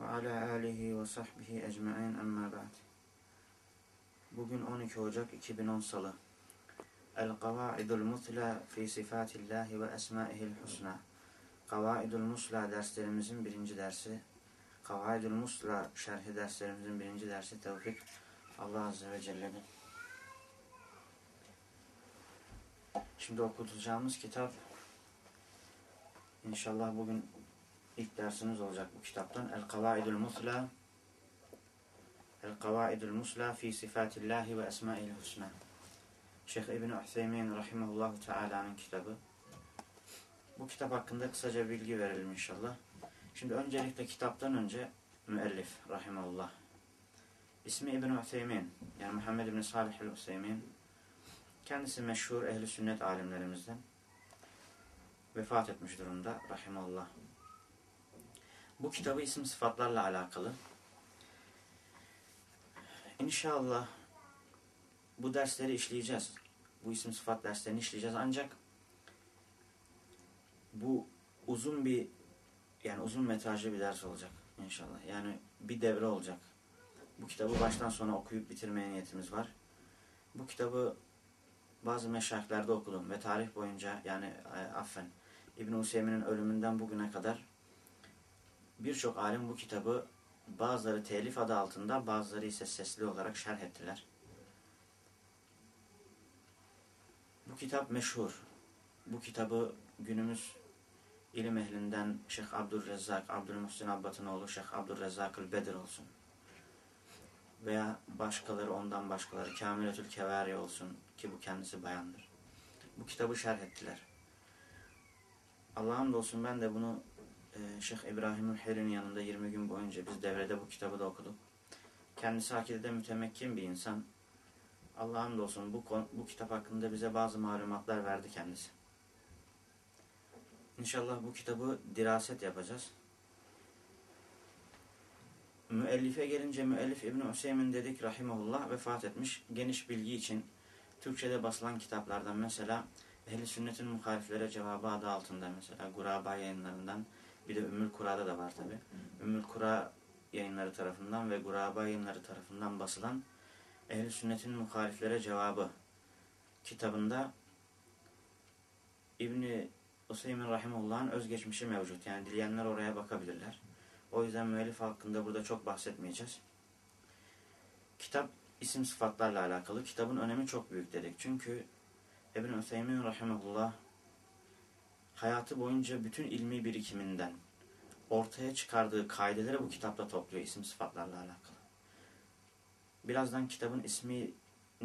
ve ala alihi ve sahbihi ecmain emma ba'd. Bugün 12 Ocak 2010 Salı. El-Kavaidul Mutla fi sifatillahi ve esmaihil husna. Kavaidul Musla derslerimizin birinci dersi. Kavaidul Musla şerhi derslerimizin birinci dersi tevfik Allah Azze ve Celle'nin. Şimdi okutacağımız kitap İnşallah bugün ilk dersimiz olacak bu kitaptan. El-Kavaidul Musla El-Kavaidul Musla fi Sifatillahi ve Esmail Husna. Şeyh İbni Ütheymin Rahimahullahu Teala'nın kitabı. Bu kitap hakkında kısaca bilgi verelim inşallah. Şimdi öncelikle kitaptan önce müellif Rahimahullah. İsmi İbni yani Muhammed İbni Salih el-Ütheymin Kendisi meşhur ehli sünnet alimlerimizden. Vefat etmiş durumda rahimallah. Bu kitabı isim sıfatlarla alakalı. İnşallah bu dersleri işleyeceğiz. Bu isim sıfat derslerini işleyeceğiz ancak bu uzun bir yani uzun metrajlı bir ders olacak inşallah. Yani bir devre olacak. Bu kitabı baştan sona okuyup bitirmeye niyetimiz var. Bu kitabı bazı meşayihlerde okudum ve tarih boyunca yani e, affen İbn-i Hüseyin'in ölümünden bugüne kadar birçok alim bu kitabı bazıları telif adı altında bazıları ise sesli olarak şerh ettiler. Bu kitap meşhur. Bu kitabı günümüz ilim ehlinden Şeyh Abdülrezzak, Abdülmuhsin Abbat'ın oğlu Şeyh Abdülrezzak Bedir olsun. Veya başkaları ondan başkaları Kamiletül Kevari olsun ki bu kendisi bayandır. Bu kitabı şerh ettiler. Allah'ım olsun ben de bunu Şeyh İbrahim Heri'nin yanında 20 gün boyunca biz devrede bu kitabı da okuduk. Kendisi akidede mütemekkin bir insan. Allah'ım olsun bu, bu kitap hakkında bize bazı malumatlar verdi kendisi. İnşallah bu kitabı diraset yapacağız. Müellife gelince müellif İbn Hüseyin dedik rahimahullah vefat etmiş. Geniş bilgi için Türkçe'de basılan kitaplardan mesela Ehl-i Sünnet'in muhaliflere cevabı adı altında mesela Guraba yayınlarından bir de Ümmül Kura'da da var tabi. Ümmül Kura yayınları tarafından ve Guraba yayınları tarafından basılan Ehl-i Sünnet'in muhaliflere cevabı kitabında İbni Useymin Rahimullah'ın özgeçmişi mevcut. Yani dileyenler oraya bakabilirler. O yüzden müellif hakkında burada çok bahsetmeyeceğiz. Kitap isim sıfatlarla alakalı. Kitabın önemi çok büyük dedik. Çünkü Ebn Üseymin Rahimullah hayatı boyunca bütün ilmi birikiminden ortaya çıkardığı kaideleri bu kitapta topluyor isim sıfatlarla alakalı. Birazdan kitabın ismini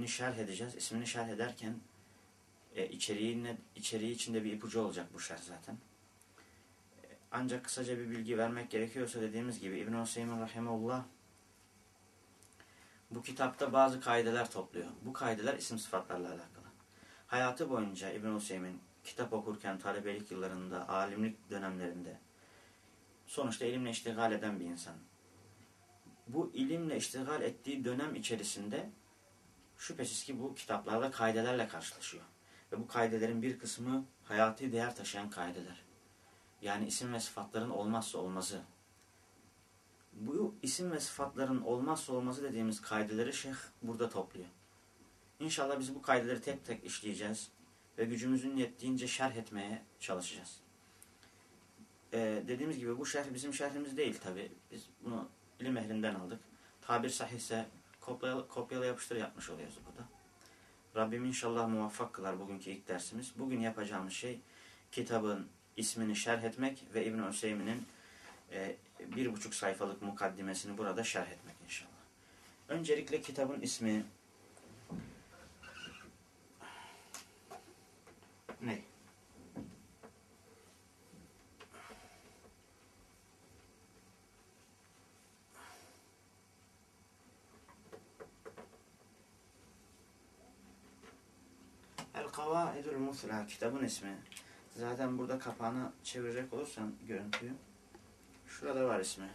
şerh edeceğiz. İsmini şerh ederken e, içeriğine, içeriği içinde bir ipucu olacak bu şerh zaten. Ancak kısaca bir bilgi vermek gerekiyorsa dediğimiz gibi İbn-i Hüseyin Rahimullah bu kitapta bazı kaideler topluyor. Bu kaideler isim sıfatlarla alakalı. Hayatı boyunca İbn Hüseyin kitap okurken talebelik yıllarında, alimlik dönemlerinde sonuçta ilimle iştigal eden bir insan. Bu ilimle iştigal ettiği dönem içerisinde şüphesiz ki bu kitaplarda kaidelerle karşılaşıyor. Ve bu kaidelerin bir kısmı hayati değer taşıyan kaideler. Yani isim ve sıfatların olmazsa olmazı. Bu isim ve sıfatların olmazsa olmazı dediğimiz kaideleri şeyh burada topluyor. İnşallah biz bu kaideleri tek tek işleyeceğiz ve gücümüzün yettiğince şerh etmeye çalışacağız. Ee, dediğimiz gibi bu şerh bizim şerhimiz değil tabi. Biz bunu ilim ehlinden aldık. Tabir sahihse kopyala, kopyala yapıştır yapmış oluyoruz burada. Rabbim inşallah muvaffak kılar bugünkü ilk dersimiz. Bugün yapacağımız şey kitabın ismini şerh etmek ve İbn-i Hüseyin'in e, bir buçuk sayfalık mukaddimesini burada şerh etmek inşallah. Öncelikle kitabın ismi ne? El Kavaidul Musla kitabın ismi. Zaten burada kapağını çevirecek olursan görüntüyü. Şurada var ismi.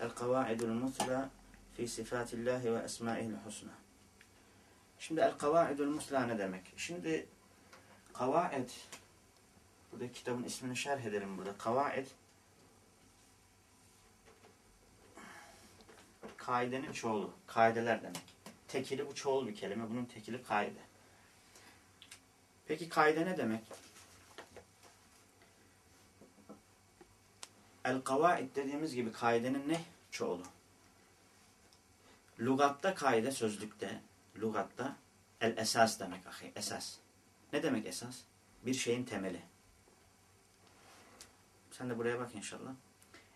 El Kavaidul Musla fi sifatillahi ve esmaihil husna. Şimdi El Kavaidul Musla ne demek? Şimdi Kavaid burada kitabın ismini şerh edelim burada. Kavaid kaidenin çoğulu. Kaideler demek. Tekili bu çoğul bir kelime. Bunun tekili kaide. Peki kaide ne demek? El kavaid dediğimiz gibi kaidenin ne? Çoğulu. Lugatta kaide sözlükte, lugatta el esas demek ahi. Esas. Ne demek esas? Bir şeyin temeli. Sen de buraya bak inşallah.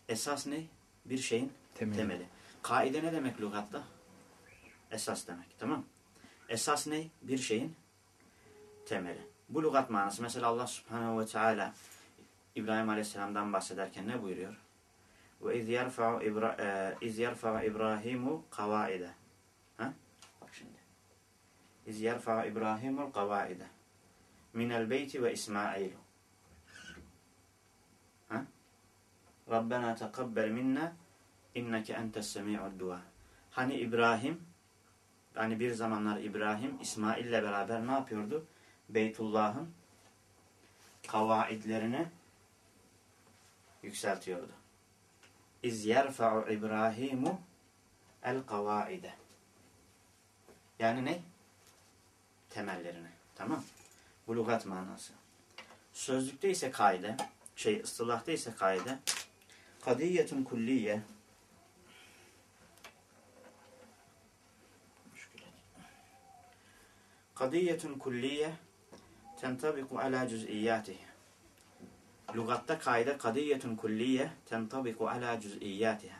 Esas ne? Bir şeyin Temeli. temeli. Kaide ne demek lügatta? Esas demek. Tamam Esas ne? Bir şeyin temeli. Bu lügat manası. Mesela Allah subhanehu ve teala İbrahim aleyhisselamdan bahsederken ne buyuruyor? Ve iz yerfa'u İbra e, İbrahimu kavaide. Ha? Bak şimdi. İz yerfa'u İbrahimu kavaide. Minel beyti ve İsmailu. Ha? Rabbena tekabbel minna inneke entes semi'ud dua. Hani İbrahim hani bir zamanlar İbrahim İsmail ile beraber ne yapıyordu? Beytullah'ın kavaidlerini yükseltiyordu. İz yerfa'u İbrahimu el kavaide. Yani ne? Temellerini. Tamam. Bu lügat manası. Sözlükte ise kaide, şey ıstılahta ise kaide kadiyetun kulliye kadiyetun kulliye tentabiku ala cüz'iyyatihi Lugatta kaide kadiyetun kulliye tentabiku ala cüz'iyyatiha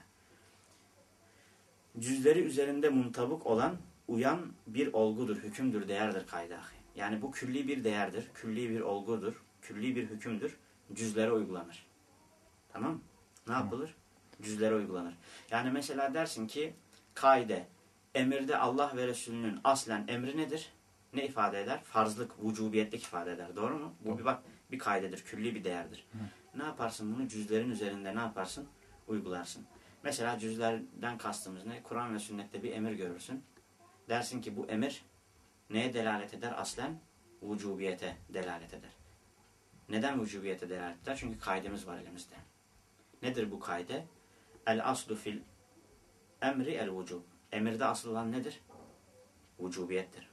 Cüzleri üzerinde muntabık olan, uyan bir olgudur, hükümdür, değerdir kaide. Yani bu külli bir değerdir, külli bir olgudur, külli bir hükümdür, cüzlere uygulanır. Tamam Ne yapılır? Cüzlere uygulanır. Yani mesela dersin ki kaide, emirde Allah ve Resulünün aslen emri nedir? Ne ifade eder? Farzlık, vücubiyetlik ifade eder. Doğru mu? Bu bir bak bir kaidedir, külli bir değerdir. Hı. Ne yaparsın bunu? Cüzlerin üzerinde ne yaparsın? Uygularsın. Mesela cüzlerden kastımız ne? Kur'an ve sünnette bir emir görürsün. Dersin ki bu emir neye delalet eder? Aslen vücubiyete delalet eder. Neden vücubiyete delalet eder? Çünkü kaidemiz var elimizde. Nedir bu kaide? El aslu fil emri el vücub. Emirde asıl olan nedir? Vücubiyettir.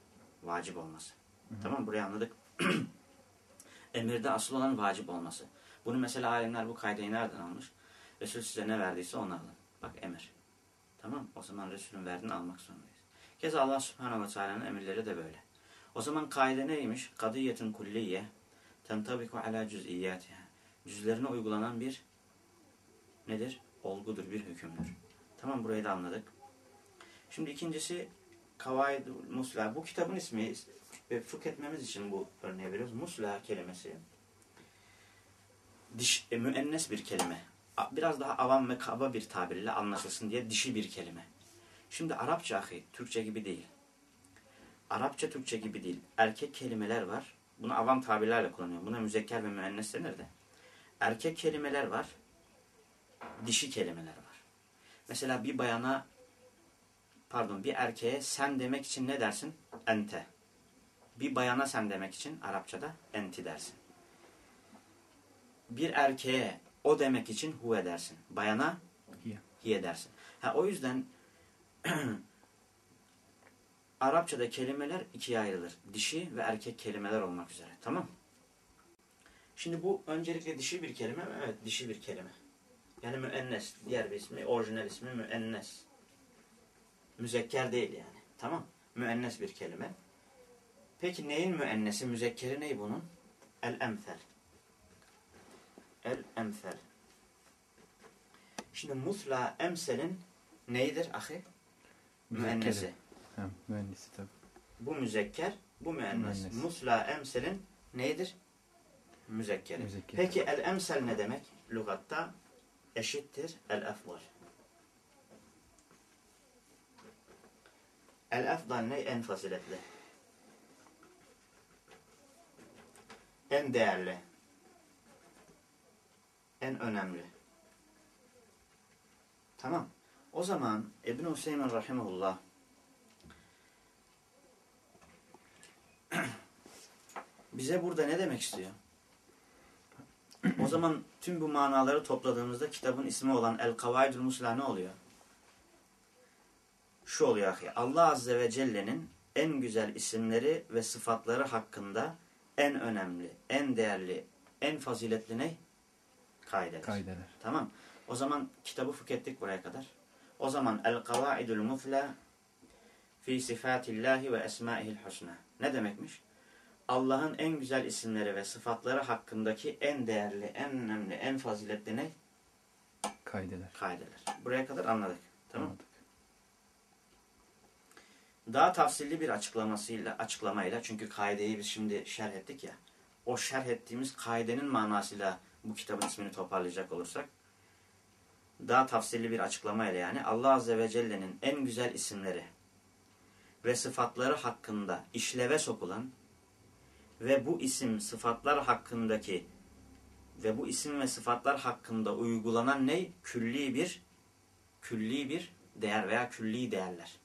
Vacip olması. Hı hı. Tamam burayı anladık. Emirde asıl olan vacip olması. Bunu mesela alimler bu kaydeyi nereden almış? Resul size ne verdiyse onu alın. Bak emir. Tamam O zaman Resulün verdiğini almak zorundayız. Keza Allah subhanahu ve teala'nın emirleri de böyle. O zaman kaide neymiş? Kadiyetin kulliye tentabiku ala cüz'iyyatiha. Cüzlerine uygulanan bir nedir? Olgudur, bir hükümdür. Tamam burayı da anladık. Şimdi ikincisi Kavaid Musla. Bu kitabın ismi ve fıkh etmemiz için bu örneği veriyoruz. Musla kelimesi diş, e, müennes bir kelime. Biraz daha avam ve kaba bir tabirle anlaşılsın diye dişi bir kelime. Şimdi Arapça ahi, Türkçe gibi değil. Arapça Türkçe gibi değil. Erkek kelimeler var. Bunu avam tabirlerle kullanıyor. Buna müzekker ve müennes denir de. Erkek kelimeler var. Dişi kelimeler var. Mesela bir bayana pardon bir erkeğe sen demek için ne dersin? Ente. Bir bayana sen demek için Arapçada enti dersin. Bir erkeğe o demek için huve dersin. Bayana Hiye. hiye dersin. Ha, o yüzden Arapçada kelimeler ikiye ayrılır. Dişi ve erkek kelimeler olmak üzere. Tamam Şimdi bu öncelikle dişi bir kelime mi? Evet dişi bir kelime. Yani müennes. Diğer bir ismi, orijinal ismi müennes. Müzekker değil yani. Tamam. Müennes bir kelime. Peki neyin müennesi? Müzekkeri ney bunun? El emsel. El emsel. Şimdi musla emselin neydir ahi? Müzekkeri. Müennesi. Ha, mühendisi tabii. Bu müzekker, bu müennes. Müennes. Musla emselin neydir? Müzekkeri. Müzekker. Peki el emsel ne demek? Lugatta eşittir el efdal. El efdal ne? En faziletli. en değerli, en önemli. Tamam. O zaman İbn Hüseyin rahimehullah bize burada ne demek istiyor? O zaman tüm bu manaları topladığımızda kitabın ismi olan El Kavaidül Musla ne oluyor? Şu oluyor ahi. Allah Azze ve Celle'nin en güzel isimleri ve sıfatları hakkında en önemli, en değerli, en faziletli ne? Kaideler. Kaideler. Tamam. O zaman kitabı fıkhettik buraya kadar. O zaman El Kavaidul Mufla fi sifatillahi ve esmaihil husna. Ne demekmiş? Allah'ın en güzel isimleri ve sıfatları hakkındaki en değerli, en önemli, en faziletli ne? Kaideler. Kaideler. Buraya kadar anladık. Tamam. Anladık. Daha tafsilli bir açıklamasıyla, açıklamayla çünkü kaideyi biz şimdi şerh ettik ya. O şerh ettiğimiz kaidenin manasıyla bu kitabın ismini toparlayacak olursak daha tafsilli bir açıklamayla yani Allah Azze ve Celle'nin en güzel isimleri ve sıfatları hakkında işleve sokulan ve bu isim sıfatlar hakkındaki ve bu isim ve sıfatlar hakkında uygulanan ne? Külli bir külli bir değer veya külli değerler.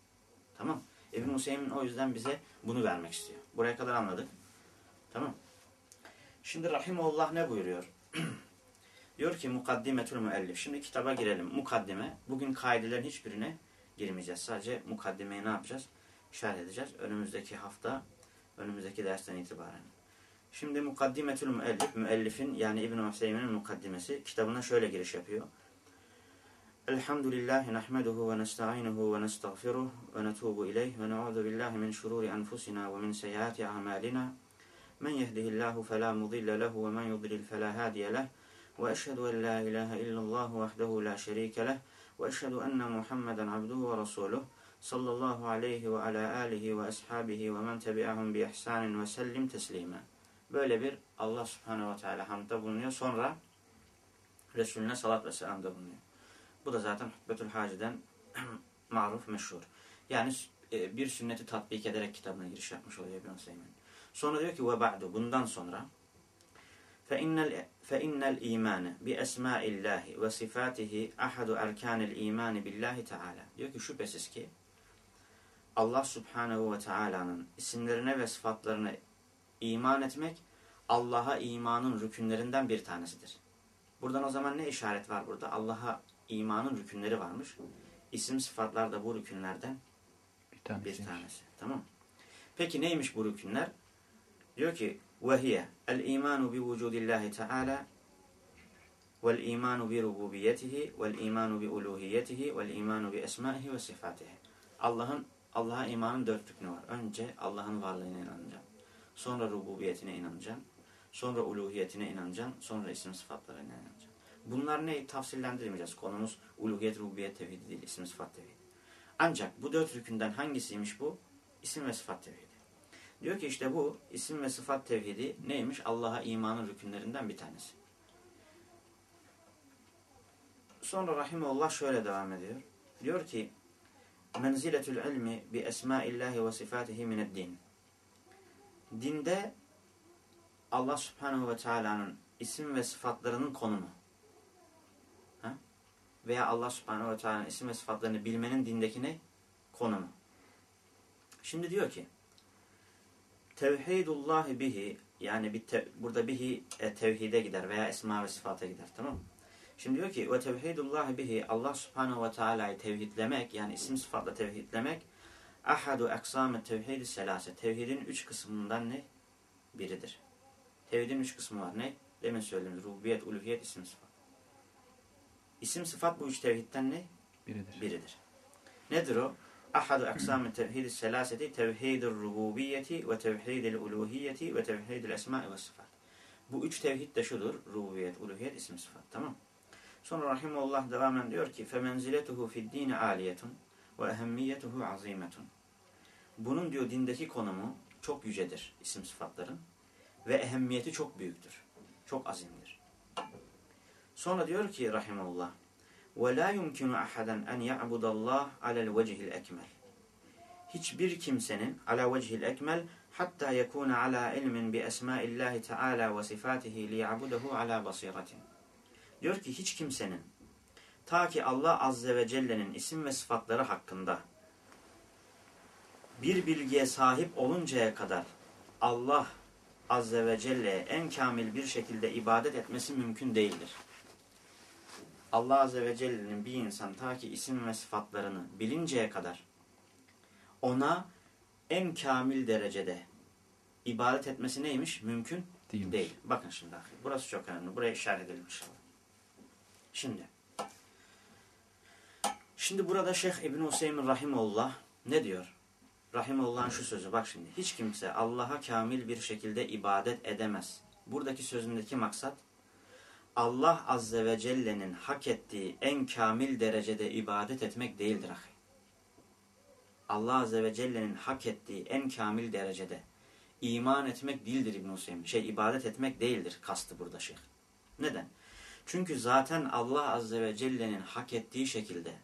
Tamam. İbn Hüseyin o yüzden bize bunu vermek istiyor. Buraya kadar anladık. Tamam. Şimdi Rahimullah ne buyuruyor? Diyor ki mukaddimetül müellif. Şimdi kitaba girelim. Mukaddime. Bugün kaidelerin hiçbirine girmeyeceğiz. Sadece mukaddimeyi ne yapacağız? Şerh edeceğiz. Önümüzdeki hafta, önümüzdeki dersten itibaren. Şimdi mukaddimetül müellif, müellifin yani İbn Hüseyin'in mukaddimesi kitabına şöyle giriş yapıyor. İleyh ve ne'udhu billahi min şururi enfusina ve min seyyiati a'malina. Men yehdihillahu fela mudille lehu ve men yudlil fela hadiye leh. Ve eşhedü en la ilahe illallah vahdehu la şerike leh. Ve eşhedü enne Muhammeden abduhu ve resuluh. Sallallahu aleyhi ve ala alihi ve ashabihi ve men tebi'ahum bi ihsanin ve sellim teslima. Böyle bir Allah subhanehu ve teala hamda bulunuyor. Sonra Resulüne salat ve selamda bulunuyor. Bu da zaten Hutbetül Haci'den maruf, meşhur. Yani e, bir sünneti tatbik ederek kitabına giriş yapmış oluyor İbn Hüseyin. Sonra diyor ki ve ba'du bundan sonra فإن فإن الإيمان بأسماء الله وصفاته أحد أركان الإيمان بالله Teala. Diyor ki şüphesiz ki Allah Subhanahu ve Teala'nın isimlerine ve sıfatlarına iman etmek Allah'a imanın rükünlerinden bir tanesidir. Buradan o zaman ne işaret var burada? Allah'a imanın rükünleri varmış. İsim sıfatlar da bu rükünlerden Bir tanesi. bir tanesi. Tamam Peki neymiş bu rükünler? Diyor ki وَهِيَ الْاِيمَانُ بِوُجُودِ اللّٰهِ تَعَالَى وَالْاِيمَانُ بِرُبُوبِيَتِهِ وَالْاِيمَانُ بِأُلُوهِيَتِهِ وَالْاِيمَانُ بِأَسْمَائِهِ وَصِفَاتِهِ Allah'ın Allah'a imanın dört rüknü var. Önce Allah'ın varlığına inanacaksın. Sonra rububiyetine inanacaksın. Sonra uluhiyetine inanacaksın. Sonra isim sıfatlarına inanacaksın. Bunlar ne? Tafsillendirmeyeceğiz. Konumuz uluhiyet, rububiyet tevhidi değil. isim sıfat tevhidi. Ancak bu dört rükünden hangisiymiş bu? İsim ve sıfat tevhidi. Diyor ki işte bu isim ve sıfat tevhidi neymiş? Allah'a imanın rükünlerinden bir tanesi. Sonra Rahimullah şöyle devam ediyor. Diyor ki menziletül ilmi bi esmaillahi ve sifatihi mined din. Dinde Allah subhanahu ve teala'nın isim ve sıfatlarının konumu. Veya Allah subhanahu ve teala'nın isim ve sıfatlarını bilmenin dindeki ne? Konumu. Şimdi diyor ki tevhidullahi bihi yani bir te, burada bihi e, tevhide gider veya esma ve sıfata gider tamam mı? Şimdi diyor ki ve tevhidullahi bihi Allah subhanahu ve teala'yı tevhidlemek yani isim sıfatla tevhidlemek ahadu aksam tevhid selase tevhidin üç kısmından ne? Biridir. Tevhidin üç kısmı var. Ne? Demin söylediğimiz rububiyet, uluhiyet, isim sıfat. İsim sıfat bu üç tevhidden ne? Biridir. Biridir. Nedir o? Ahadu aksam tevhid selaseti tevhidur rububiyeti ve tevhidil uluhiyeti ve tevhidil esma ve sıfat. Bu üç tevhid de şudur. Rububiyet, uluhiyet, isim sıfat. Tamam Sonra Rahimullah devamen diyor ki فَمَنْزِلَتُهُ فِي الدِّينِ عَالِيَةٌ وَاَهَمِّيَتُهُ عَظِيمَةٌ Bunun diyor dindeki konumu çok yücedir isim sıfatların ve ehemmiyeti çok büyüktür. Çok azimdir. Sonra diyor ki Rahimullah وَلَا يُمْكِنُ أَحَدًا أَنْ يَعْبُدَ اللّٰهِ عَلَى الْوَجْهِ الْاَكْمَلِ Hiçbir kimsenin ala vecihil ekmel hatta yekuna ala ilmin bi esmaillahi teala ve sifatihi liya'buduhu ala basiratin. Diyor ki hiç kimsenin ta ki Allah azze ve celle'nin isim ve sıfatları hakkında bir bilgiye sahip oluncaya kadar Allah azze ve celle'ye en kamil bir şekilde ibadet etmesi mümkün değildir. Allah azze ve celle'nin bir insan ta ki isim ve sıfatlarını bilinceye kadar ona en kamil derecede ibadet etmesi neymiş? Mümkün Değilmiş. değil. Bakın şimdi. Burası çok önemli. Buraya işaret edelim inşallah. Şimdi. Şimdi burada Şeyh İbn Hüseyin Rahimullah ne diyor? Rahimullah'ın şu sözü bak şimdi. Hiç kimse Allah'a kamil bir şekilde ibadet edemez. Buradaki sözündeki maksat Allah Azze ve Celle'nin hak ettiği en kamil derecede ibadet etmek değildir ahi. Allah Azze ve Celle'nin hak ettiği en kamil derecede iman etmek değildir İbn Hüseyin. Şey ibadet etmek değildir kastı burada şeyh. Neden? Çünkü zaten Allah Azze ve Celle'nin hak ettiği şekilde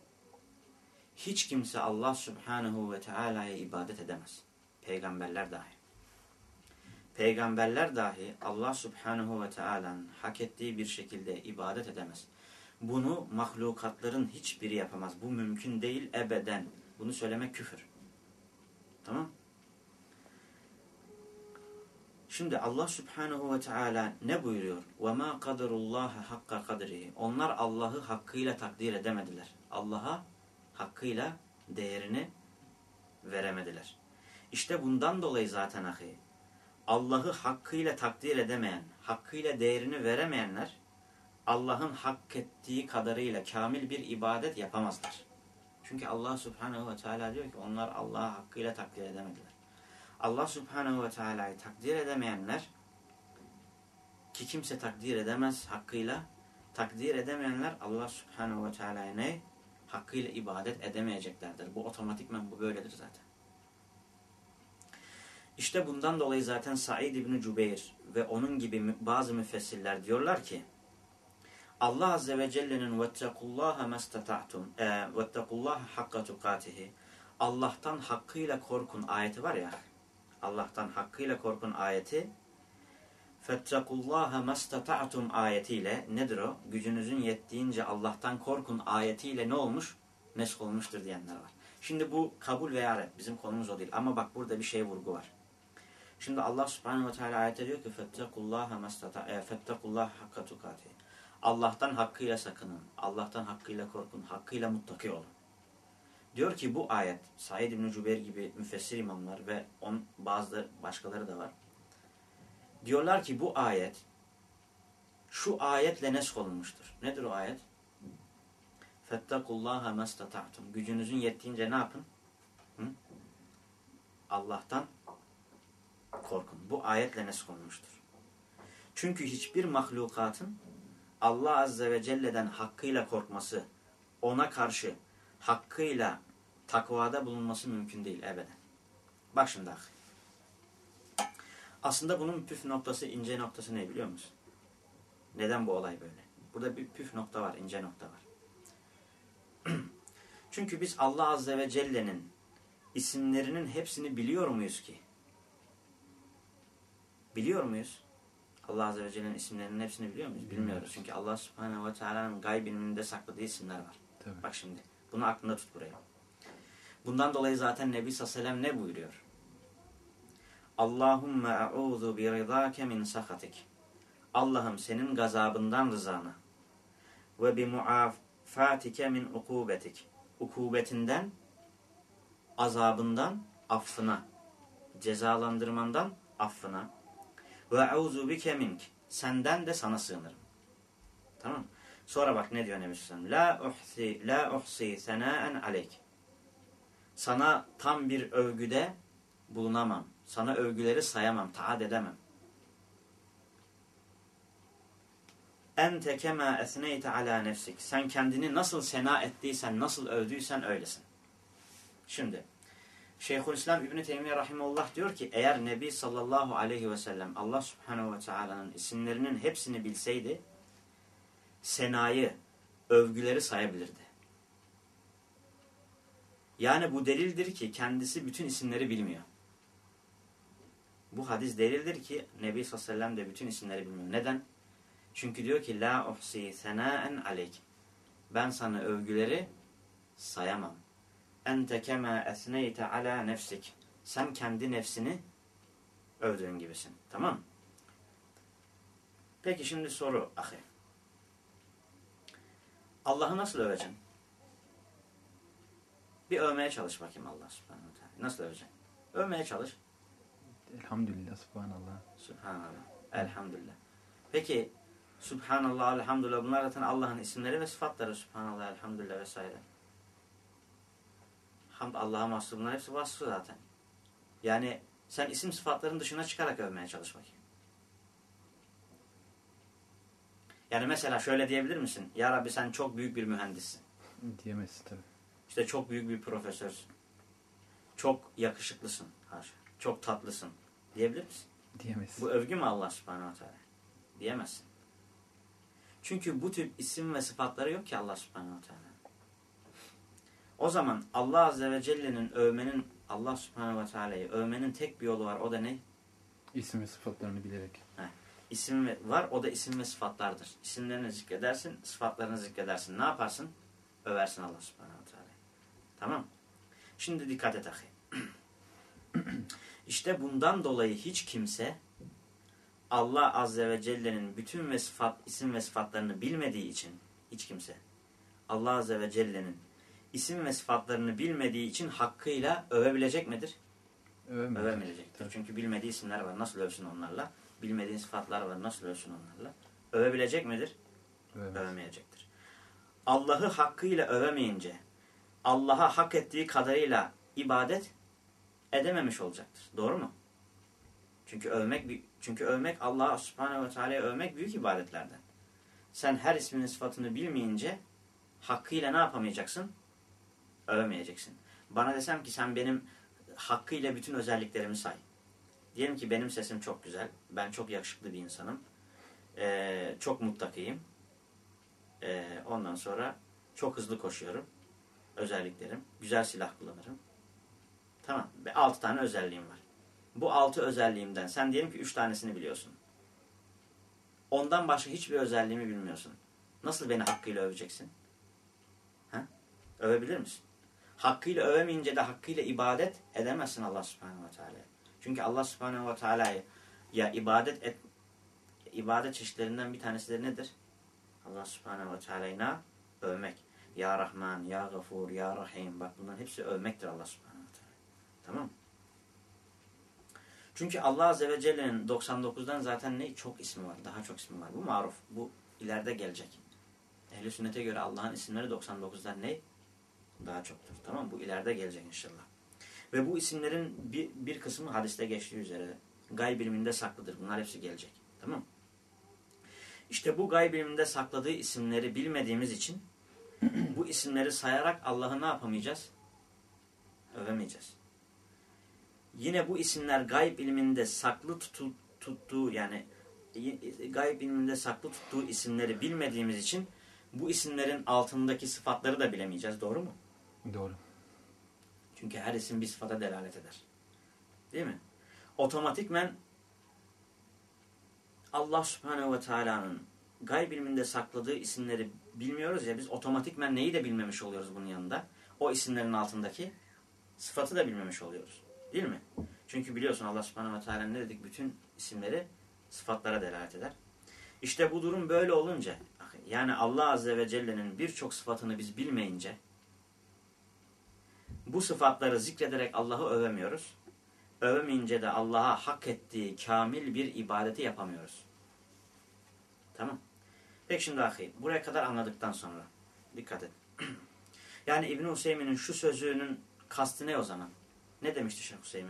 hiç kimse Allah Subhanahu ve Teala'ya ibadet edemez. Peygamberler dahi. Peygamberler dahi Allah Subhanahu ve Teala'nın hak ettiği bir şekilde ibadet edemez. Bunu mahlukatların hiçbiri yapamaz. Bu mümkün değil ebeden. Bunu söylemek küfür. Tamam Şimdi Allah Subhanahu ve Teala ne buyuruyor? وَمَا قَدَرُ اللّٰهَ حَقَّ قَدْرِهِ Onlar Allah'ı hakkıyla takdir edemediler. Allah'a hakkıyla değerini veremediler. İşte bundan dolayı zaten ahi, Allah'ı hakkıyla takdir edemeyen, hakkıyla değerini veremeyenler, Allah'ın hak ettiği kadarıyla kamil bir ibadet yapamazlar. Çünkü Allah Subhanahu ve Teala diyor ki onlar Allah'ı hakkıyla takdir edemediler. Allah Subhanahu ve Teala'yı takdir edemeyenler ki kimse takdir edemez hakkıyla takdir edemeyenler Allah Subhanahu ve Teala'ya ne? Hakkıyla ibadet edemeyeceklerdir. Bu otomatikmen bu böyledir zaten. İşte bundan dolayı zaten Said İbni Cübeyr ve onun gibi bazı müfessirler diyorlar ki Allah Azze ve Celle'nin وَاتَّقُوا مَسْتَطَعْتُمْ وَاتَّقُوا hakka tukatihi Allah'tan hakkıyla korkun ayeti var ya Allah'tan hakkıyla korkun ayeti فَاتَّقُوا مَسْتَطَعْتُمْ ayetiyle nedir o? Gücünüzün yettiğince Allah'tan korkun ayetiyle ne olmuş? Nesk olmuştur diyenler var. Şimdi bu kabul veya red. Bizim konumuz o değil. Ama bak burada bir şey vurgu var. Şimdi Allah subhanehu ve teala ayette diyor ki فَاتَّقُوا اللّٰهَ hakka tukati. Allah'tan hakkıyla sakının. Allah'tan hakkıyla korkun. Hakkıyla muttaki olun. Diyor ki bu ayet Said İbn-i Cübeyr gibi müfessir imamlar ve on, bazı başkaları da var. Diyorlar ki bu ayet şu ayetle nesk olunmuştur. Nedir o ayet? Fettakullaha mestata'tum. Gücünüzün yettiğince ne yapın? Hı? Allah'tan korkun. Bu ayetle nesk olunmuştur. Çünkü hiçbir mahlukatın Allah Azze ve Celle'den hakkıyla korkması, ona karşı hakkıyla takvada bulunması mümkün değil ebeden. Bak şimdi ahi. Aslında bunun püf noktası, ince noktası ne biliyor musun? Neden bu olay böyle? Burada bir püf nokta var, ince nokta var. Çünkü biz Allah Azze ve Celle'nin isimlerinin hepsini biliyor muyuz ki? Biliyor muyuz? Allah Azze ve Celle'nin isimlerinin hepsini biliyor muyuz? Bilmiyoruz. Çünkü Allah Subhanahu ve Teala'nın gayb ilminde sakladığı isimler var. Tabii. Bak şimdi. Bunu aklında tut buraya. Bundan dolayı zaten Nebi Sallallahu ne buyuruyor? Allahümme e'udhu bi ridake min sahatik. Allah'ım senin gazabından rızana ve bi muafatike min ukubetik. Ukubetinden, azabından, affına, cezalandırmandan, affına. Ve e'udhu bike mink. Senden de sana sığınırım. Tamam Sonra bak ne diyor Nebi Sallallahu La uhsi, la uhsi senaen aleyk. Sana tam bir övgüde bulunamam. Sana övgüleri sayamam, taat edemem. Ente kema esneyte ala nefsik. Sen kendini nasıl sena ettiysen, nasıl övdüysen öylesin. Şimdi Şeyhülislam İbn Teymiyye rahimehullah diyor ki eğer Nebi sallallahu aleyhi ve sellem Allah subhanehu ve teala'nın isimlerinin hepsini bilseydi senayı, övgüleri sayabilirdi. Yani bu delildir ki kendisi bütün isimleri bilmiyor. Bu hadis delildir ki Nebi sallallahu aleyhi ve sellem de bütün isimleri bilmiyor. Neden? Çünkü diyor ki la uhsi senaen aleyk. Ben sana övgüleri sayamam. Ente kema esneyte ala nefsik. Sen kendi nefsini övdüğün gibisin. Tamam mı? Peki şimdi soru ahi. Allah'ı nasıl öveceksin? Bir övmeye çalış bakayım Allah subhanahu wa ta'ala. Nasıl öveceksin? Övmeye çalış. Elhamdülillah, subhanallah. Subhanallah. Elhamdülillah. Peki Subhanallah, elhamdülillah bunlar zaten Allah'ın isimleri ve sıfatları. Subhanallah, elhamdülillah vesaire. Hamd Allah'a mahsus bunlar hepsi vasfı zaten. Yani sen isim sıfatların dışına çıkarak övmeye çalış bakayım. Yani mesela şöyle diyebilir misin? Ya Rabbi sen çok büyük bir mühendissin. Diyemezsin tabii. İşte çok büyük bir profesörsün. Çok yakışıklısın. Haşa. Çok tatlısın. Diyebilir misin? Diyemezsin. Bu övgü mü Allah subhanahu teala? Diyemezsin. Çünkü bu tip isim ve sıfatları yok ki Allah subhanahu teala. O zaman Allah azze ve celle'nin övmenin Allah subhanahu teala'yı övmenin tek bir yolu var. O da ne? İsim ve sıfatlarını bilerek. İsim ve, var. O da isim ve sıfatlardır. İsimlerini zikredersin, sıfatlarını zikredersin. Ne yaparsın? Översin Allah subhanahu teala. Tamam. Şimdi dikkat et ahi. İşte bundan dolayı hiç kimse Allah Azze ve Celle'nin bütün ve sıfat, isim ve sıfatlarını bilmediği için hiç kimse Allah Azze ve Celle'nin isim ve sıfatlarını bilmediği için hakkıyla övebilecek midir? Övemeyecek. Övemeyecektir. Tabii. Çünkü bilmediği isimler var. Nasıl övsün onlarla? Bilmediği sıfatlar var. Nasıl övsün onlarla? Övebilecek midir? Övemez. Övemeyecektir. Allah'ı hakkıyla övemeyince Allah'a hak ettiği kadarıyla ibadet edememiş olacaktır. Doğru mu? Çünkü övmek çünkü övmek Allah Subhanahu ve Teala'yı övmek büyük ibadetlerden. Sen her isminin sıfatını bilmeyince hakkıyla ne yapamayacaksın? Övemeyeceksin. Bana desem ki sen benim hakkıyla bütün özelliklerimi say. Diyelim ki benim sesim çok güzel. Ben çok yakışıklı bir insanım. Ee, çok muttakiyim. Ee, ondan sonra çok hızlı koşuyorum. Özelliklerim. Güzel silah kullanırım. Tamam. Ve 6 tane özelliğim var. Bu 6 özelliğimden sen diyelim ki 3 tanesini biliyorsun. Ondan başka hiçbir özelliğimi bilmiyorsun. Nasıl beni hakkıyla öveceksin? Ha? Övebilir misin? Hakkıyla övemeyince de hakkıyla ibadet edemezsin Allah subhanehu ve teala'ya. Çünkü Allah subhanehu ve teala'ya ya ibadet et, ibadet çeşitlerinden bir tanesi de nedir? Allah subhanehu ve teala'yı? Övmek. Ya Rahman, Ya Gafur, Ya Rahim. Bak bunların hepsi övmektir Allah subhanehu ve teala. Tamam? Çünkü Allah Azze ve Celle'nin 99'dan zaten ne? Çok ismi var. Daha çok ismi var. Bu maruf. Bu ileride gelecek. Ehl-i sünnete göre Allah'ın isimleri 99'dan ne? Daha çoktur. Tamam? Bu ileride gelecek inşallah. Ve bu isimlerin bir, bir kısmı hadiste geçtiği üzere gayb ilminde saklıdır. Bunlar hepsi gelecek. Tamam mı? İşte bu gayb ilminde sakladığı isimleri bilmediğimiz için bu isimleri sayarak Allah'ı ne yapamayacağız? Övemeyeceğiz. Yine bu isimler gayb ilminde saklı tutu, tuttuğu yani gayb ilminde saklı tuttuğu isimleri bilmediğimiz için bu isimlerin altındaki sıfatları da bilemeyeceğiz. Doğru mu? Doğru. Çünkü her isim bir sıfata delalet eder. Değil mi? Otomatikmen Allah Subhanahu ve Teala'nın gayb ilminde sakladığı isimleri bilmiyoruz ya biz otomatikmen neyi de bilmemiş oluyoruz bunun yanında? O isimlerin altındaki sıfatı da bilmemiş oluyoruz. Değil mi? Çünkü biliyorsun Allah Subhanahu ve Teala ne dedik? Bütün isimleri sıfatlara delalet eder. İşte bu durum böyle olunca yani Allah Azze ve Celle'nin birçok sıfatını biz bilmeyince bu sıfatları zikrederek Allah'ı övemiyoruz. Övemeyince de Allah'a hak ettiği kamil bir ibadeti yapamıyoruz. Tamam. Peki şimdi ahi, buraya kadar anladıktan sonra dikkat et. yani İbn Hüseyin'in şu sözünün kastı ne o zaman? Ne demişti Şeyh Hüseyin?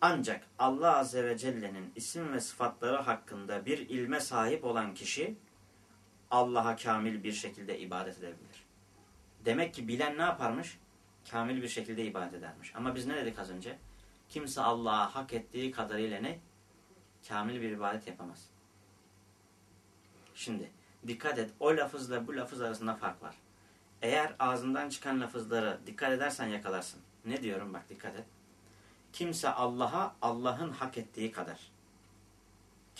Ancak Allah Azze ve Celle'nin isim ve sıfatları hakkında bir ilme sahip olan kişi Allah'a kamil bir şekilde ibadet edebilir. Demek ki bilen ne yaparmış? Kamil bir şekilde ibadet edermiş. Ama biz ne dedik az önce? Kimse Allah'a hak ettiği kadarıyla ne? Kamil bir ibadet yapamaz. Şimdi dikkat et. O lafızla bu lafız arasında fark var. Eğer ağzından çıkan lafızları dikkat edersen yakalarsın. Ne diyorum bak dikkat et. kimse Allah'a Allah'ın hak ettiği kadar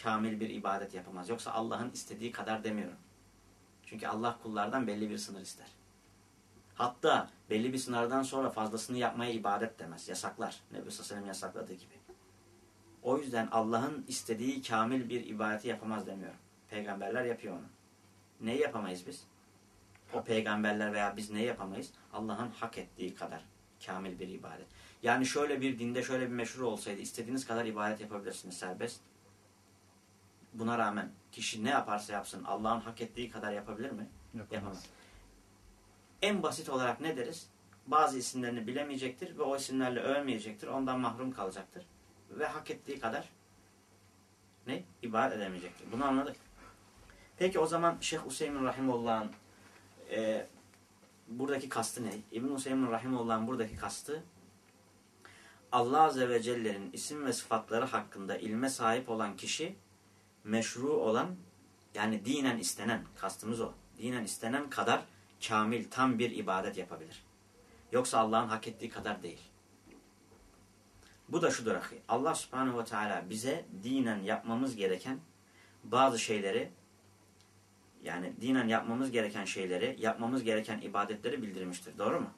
kamil bir ibadet yapamaz. Yoksa Allah'ın istediği kadar demiyorum. Çünkü Allah kullardan belli bir sınır ister. Hatta belli bir sınırdan sonra fazlasını yapmaya ibadet demez. Yasaklar. Nebi Sallallahu yasakladığı gibi. O yüzden Allah'ın istediği kamil bir ibadeti yapamaz demiyorum. Peygamberler yapıyor onu. Neyi yapamayız biz? O peygamberler veya biz neyi yapamayız? Allah'ın hak ettiği kadar kamil bir ibadet. Yani şöyle bir dinde şöyle bir meşhur olsaydı istediğiniz kadar ibadet yapabilirsiniz serbest. Buna rağmen kişi ne yaparsa yapsın Allah'ın hak ettiği kadar yapabilir mi? Yapamaz. Yapamaz. En basit olarak ne deriz? Bazı isimlerini bilemeyecektir ve o isimlerle övmeyecektir. Ondan mahrum kalacaktır. Ve hak ettiği kadar ne? İbadet edemeyecektir. Bunu anladık. Peki o zaman Şeyh Hüseyin Rahimullah'ın e, buradaki kastı ne? İbn Hüseyin Rahimullah'ın buradaki kastı Allah Azze ve Celle'nin isim ve sıfatları hakkında ilme sahip olan kişi meşru olan yani dinen istenen kastımız o. Dinen istenen kadar kamil, tam bir ibadet yapabilir. Yoksa Allah'ın hak ettiği kadar değil. Bu da şudur ahi. Allah subhanehu ve teala bize dinen yapmamız gereken bazı şeyleri yani dinen yapmamız gereken şeyleri, yapmamız gereken ibadetleri bildirmiştir. Doğru mu?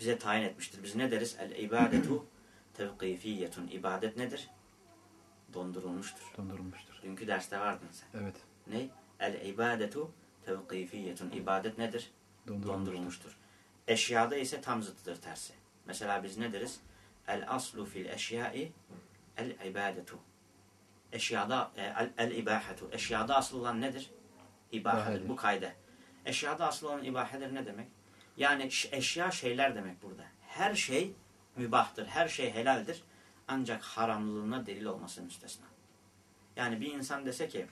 Bize tayin etmiştir. Biz ne deriz? El ibadetu tevkifiyetun. İbadet nedir? Dondurulmuştur. Dondurulmuştur. Dünkü derste vardın sen. Evet. Ne? El ibadetu tevkifiyetun. İbadet nedir? Dondurulmuştur. Dondurulmuştur. Eşyada ise tam zıttıdır tersi. Mesela biz ne deriz? El aslu fil eşyai el ibadetu. Eşyada e, el, el ibahetu. Eşyada asıl olan nedir? İbahedir. Bu kayda. Eşyada asıl olan ibahedir ne demek? Yani eşya şeyler demek burada. Her şey mübahtır. Her şey helaldir. Ancak haramlılığına delil olması müstesna. Yani bir insan dese ki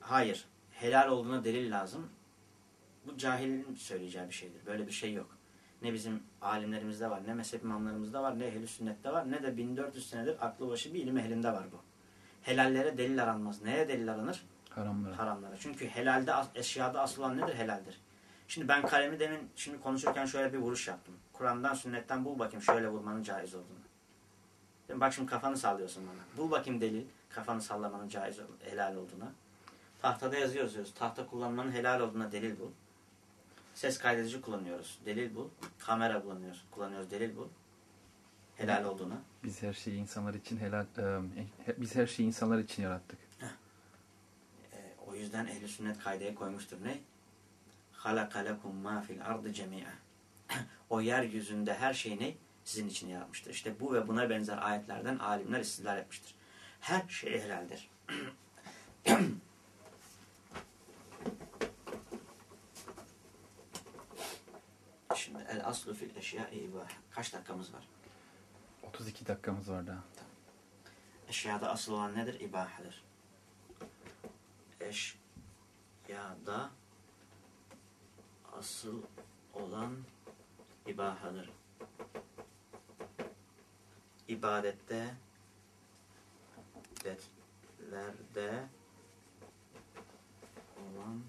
hayır helal olduğuna delil lazım. Bu cahilin söyleyeceği bir şeydir. Böyle bir şey yok. Ne bizim alimlerimizde var, ne mezhep imamlarımızda var, ne ehl sünnette var, ne de 1400 senedir aklı başı bir ilim ehlinde var bu. Helallere delil aranmaz. Neye delil aranır? Haramlara. Haramlara. Çünkü helalde, eşyada asıl olan nedir? Helaldir. Şimdi ben kalemi demin şimdi konuşurken şöyle bir vuruş yaptım. Kur'an'dan, sünnetten bul bakayım şöyle vurmanın caiz olduğunu. Bak şimdi kafanı sallıyorsun bana. Bul bakayım delil, kafanı sallamanın caiz, helal olduğuna. Tahtada yazıyoruz diyoruz. Tahta kullanmanın helal olduğuna delil bul. Ses kaydedici kullanıyoruz. Delil bul. Kamera kullanıyoruz. Kullanıyoruz. Delil bul. Helal olduğuna. Biz her şeyi insanlar için helal e, he- biz her şeyi insanlar için yarattık. E, o yüzden ehli sünnet kaydeye koymuştur. Ne? halaka lekum ma fil ardı cemi'a. o yeryüzünde her şey ne? Sizin için yaratmıştır. İşte bu ve buna benzer ayetlerden alimler istidlal etmiştir. Her şey helaldir. Şimdi el aslu fil eşya'i ibah. Kaç dakikamız var? 32 dakikamız var daha. Eşyada asıl olan nedir? İbahadır. Eşyada asıl olan ibahadır. İbadette detlerde olan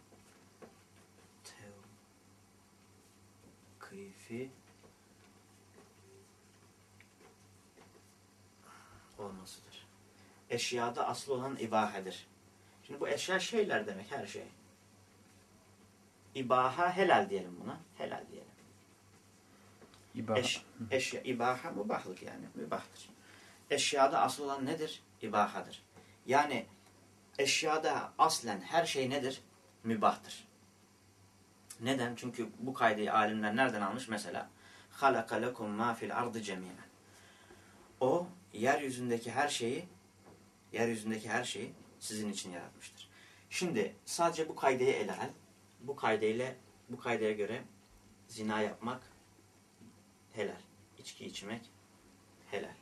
tevkifi olmasıdır. Eşyada asıl olan ibahedir. Şimdi bu eşya şeyler demek her şey. İbaha helal diyelim buna. Helal diyelim. İbaha. Eş, eşya, ibaha mübahlık yani. Mübahtır. Eşyada asıl olan nedir? İbahadır. Yani eşyada aslen her şey nedir? Mübahtır. Neden? Çünkü bu kaydı alimler nereden almış? Mesela خَلَقَ لَكُمْ مَا فِي الْاَرْضِ جَمِيعًا O, yeryüzündeki her şeyi yeryüzündeki her şeyi sizin için yaratmıştır. Şimdi sadece bu kaydeyi ele al. Bu kaydeyle bu kaydaya göre zina yapmak helal. İçki içmek helal.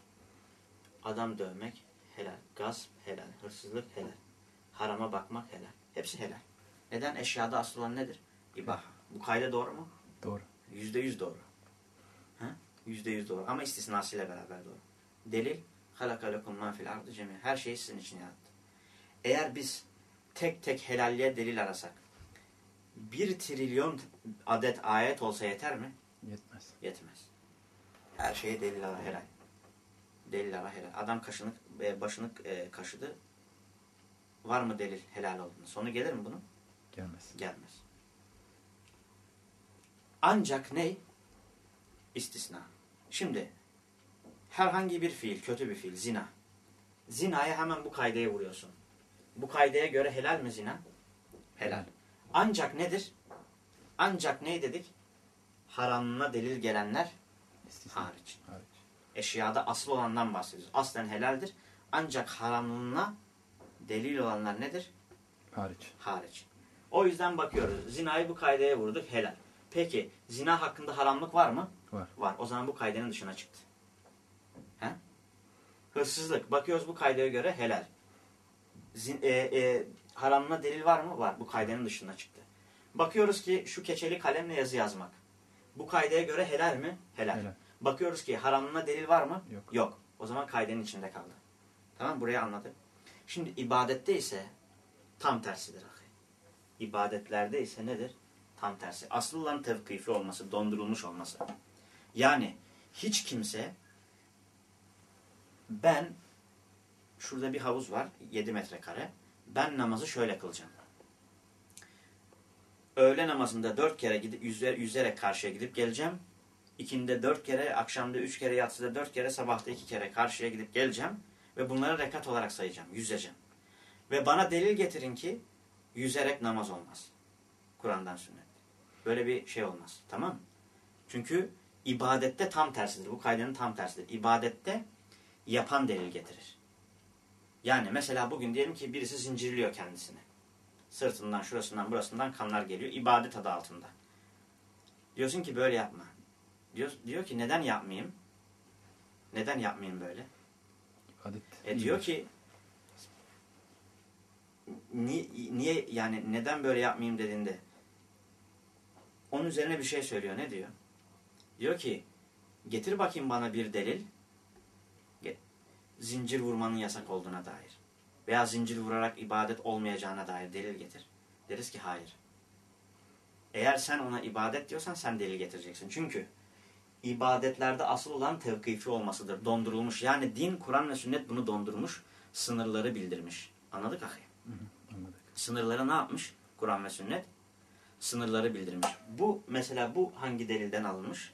Adam dövmek helal. Gasp helal. Hırsızlık helal. Harama bakmak helal. Hepsi helal. Neden? Eşyada asıl olan nedir? İbaha. Bu kayda doğru mu? Doğru. Yüzde yüz doğru. Yüzde yüz doğru. Ama istisnasıyla beraber doğru. Delil halaka lekum ma fil ardı cemi. Her şeyi sizin için yarattı. Eğer biz tek tek helalliğe delil arasak bir trilyon adet ayet olsa yeter mi? Yetmez. Yetmez. Her şeye delil ara helal. Delil ara helal. Adam kaşını, e, başını e, kaşıdı. Var mı delil helal olduğunu? Sonu gelir mi bunun? Gelmez. Gelmez. Ancak ne? İstisna. Şimdi herhangi bir fiil, kötü bir fiil, zina. Zinaya hemen bu kaideye vuruyorsun. Bu kaideye göre helal mi zina? Helal. Ancak nedir? Ancak ne dedik? Haramına delil gelenler İstisna. hariç. Hariç. Eşyada asıl olandan bahsediyoruz. Aslen helaldir. Ancak haramlığına delil olanlar nedir? Hariç. Hariç. O yüzden bakıyoruz. Zinayı bu kaideye vurduk. Helal. Peki zina hakkında haramlık var mı? Var. Var. O zaman bu kaidenin dışına çıktı. He? Hırsızlık. Bakıyoruz bu kaideye göre helal. Zin, e, e, haramına delil var mı? Var. Bu kaidenin dışına çıktı. Bakıyoruz ki şu keçeli kalemle yazı yazmak. Bu kaideye göre helal mi? Helal. Helal. Bakıyoruz ki haramına delil var mı? Yok. Yok. O zaman kaidenin içinde kaldı. Tamam Burayı anladık. Şimdi ibadette ise tam tersidir. İbadetlerde ise nedir? Tam tersi. Asıl olan tevkifi olması, dondurulmuş olması. Yani hiç kimse ben şurada bir havuz var 7 metrekare. Ben namazı şöyle kılacağım. Öğle namazında 4 kere gidip yüzer, yüzerek karşıya gidip geleceğim. İkindi 4 kere, akşamda 3 kere, yatsıda 4 kere, sabahta 2 kere karşıya gidip geleceğim. Ve bunları rekat olarak sayacağım, yüzeceğim. Ve bana delil getirin ki yüzerek namaz olmaz. Kur'an'dan sünnet. Böyle bir şey olmaz. Tamam mı? Çünkü ibadette tam tersidir. Bu kaydenin tam tersidir. İbadette yapan delil getirir. Yani mesela bugün diyelim ki birisi zincirliyor kendisini. Sırtından, şurasından, burasından kanlar geliyor. İbadet adı altında. Diyorsun ki böyle yapma. Diyor, diyor ki neden yapmayayım? Neden yapmayayım böyle? Adet. E diyor ki niye, niye yani neden böyle yapmayayım dediğinde onun üzerine bir şey söylüyor. Ne diyor? Diyor ki getir bakayım bana bir delil zincir vurmanın yasak olduğuna dair veya zincir vurarak ibadet olmayacağına dair delil getir. Deriz ki hayır. Eğer sen ona ibadet diyorsan sen delil getireceksin. Çünkü ibadetlerde asıl olan tevkifi olmasıdır. Dondurulmuş. Yani din, Kur'an ve sünnet bunu dondurmuş. Sınırları bildirmiş. Anladık ahi? Anladık. Sınırları ne yapmış? Kur'an ve sünnet. Sınırları bildirmiş. Bu mesela bu hangi delilden alınmış?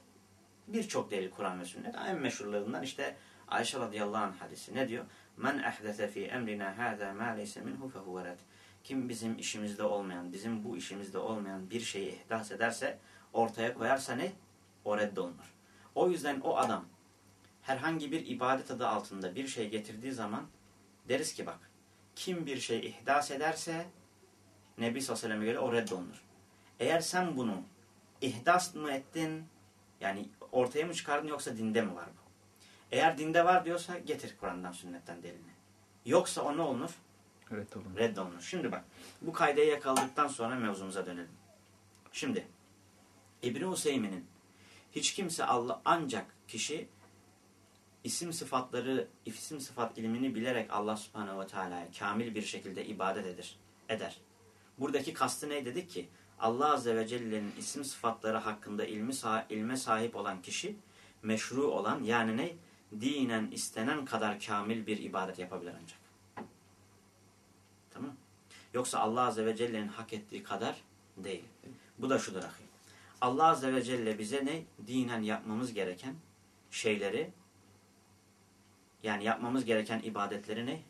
Birçok delil Kur'an ve sünnet. En meşhurlarından işte Ayşe radıyallahu anh hadisi. Ne diyor? Men ehdese fi emrina hâzâ mâ leyse minhu fehuve red. Kim bizim işimizde olmayan, bizim bu işimizde olmayan bir şeyi ihdas ederse, ortaya koyarsa ne? O reddolunur. O yüzden o adam herhangi bir ibadet adı altında bir şey getirdiği zaman deriz ki bak kim bir şey ihdas ederse Nebi sallallahu aleyhi ve selleme göre o reddolunur. Eğer sen bunu ihdas mı ettin yani ortaya mı çıkardın yoksa dinde mi var bu? Eğer dinde var diyorsa getir Kur'an'dan sünnetten delilini. Yoksa o ne olunur? Reddolunur. Reddolunur. Şimdi bak bu kaydeyi yakaladıktan sonra mevzumuza dönelim. Şimdi İbni Hüseyin'in hiç kimse Allah ancak kişi isim sıfatları, isim sıfat ilmini bilerek Allah subhanehu ve teala'ya kamil bir şekilde ibadet eder. eder. Buradaki kastı ne dedik ki? Allah azze ve celle'nin isim sıfatları hakkında ilmi sah ilme sahip olan kişi meşru olan yani ne? Dinen istenen kadar kamil bir ibadet yapabilir ancak. Tamam Yoksa Allah azze ve celle'nin hak ettiği kadar değil. Bu da şudur ahi. Allah azze ve celle bize ne? Dinen yapmamız gereken şeyleri yani yapmamız gereken ibadetleri ne?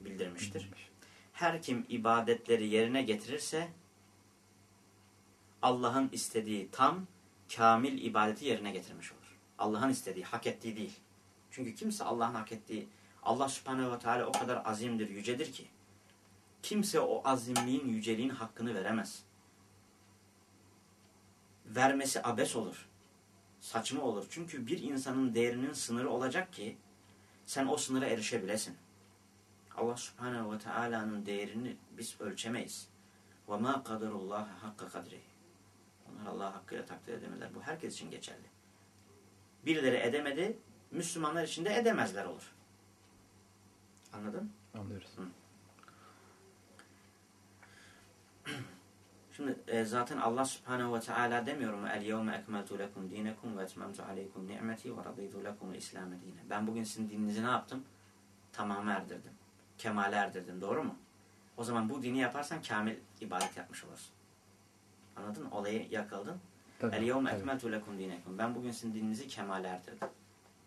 Bildirmiştir. Bildirmiş. Her kim ibadetleri yerine getirirse Allah'ın istediği tam, kamil ibadeti yerine getirmiş olur. Allah'ın istediği, hak ettiği değil. Çünkü kimse Allah'ın hak ettiği, Allah subhanehu ve teala o kadar azimdir, yücedir ki kimse o azimliğin, yüceliğin hakkını veremez. Vermesi abes olur. Saçma olur. Çünkü bir insanın değerinin sınırı olacak ki sen o sınıra erişebilesin. Allah subhanehu ve teala'nın değerini biz ölçemeyiz. وَمَا قَدَرُ اللّٰهَ حَقَّ قَدْرِهِ onlar Allah hakkıyla takdir edemeler. Bu herkes için geçerli. Birileri edemedi, Müslümanlar için de edemezler olur. Anladın? Anlıyoruz. Şimdi e, zaten Allah Subhanahu ve Teala demiyor mu? El yevme ekmeltu lekum dinekum ve etmemtu aleykum ni'meti ve raditu lekum İslam dine. Ben bugün sizin dininizi ne yaptım? Tamamı erdirdim. Kemale erdirdim. Doğru mu? O zaman bu dini yaparsan kamil ibadet yapmış olursun. Anladın mı? Olayı yakaladın. El yevme ekmeltu lekum dinekum. Ben bugün sizin dininizi kemale erdirdim.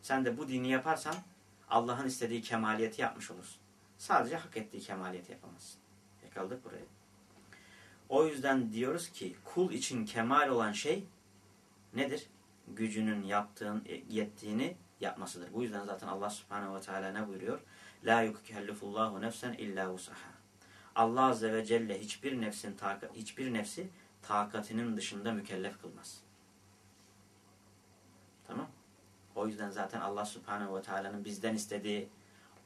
Sen de bu dini yaparsan Allah'ın istediği kemaliyeti yapmış olursun. Sadece hak ettiği kemaliyeti yapamazsın. Yakaladık burayı. O yüzden diyoruz ki kul için kemal olan şey nedir? Gücünün yaptığın, e, yettiğini yapmasıdır. Bu yüzden zaten Allah Subhanahu ve Teala ne buyuruyor? La yukellifullahu nefsen illa vusaha. Allah Azze ve Celle hiçbir nefsin hiçbir nefsi takatinin dışında mükellef kılmaz. Tamam? O yüzden zaten Allah Subhanahu ve Teala'nın bizden istediği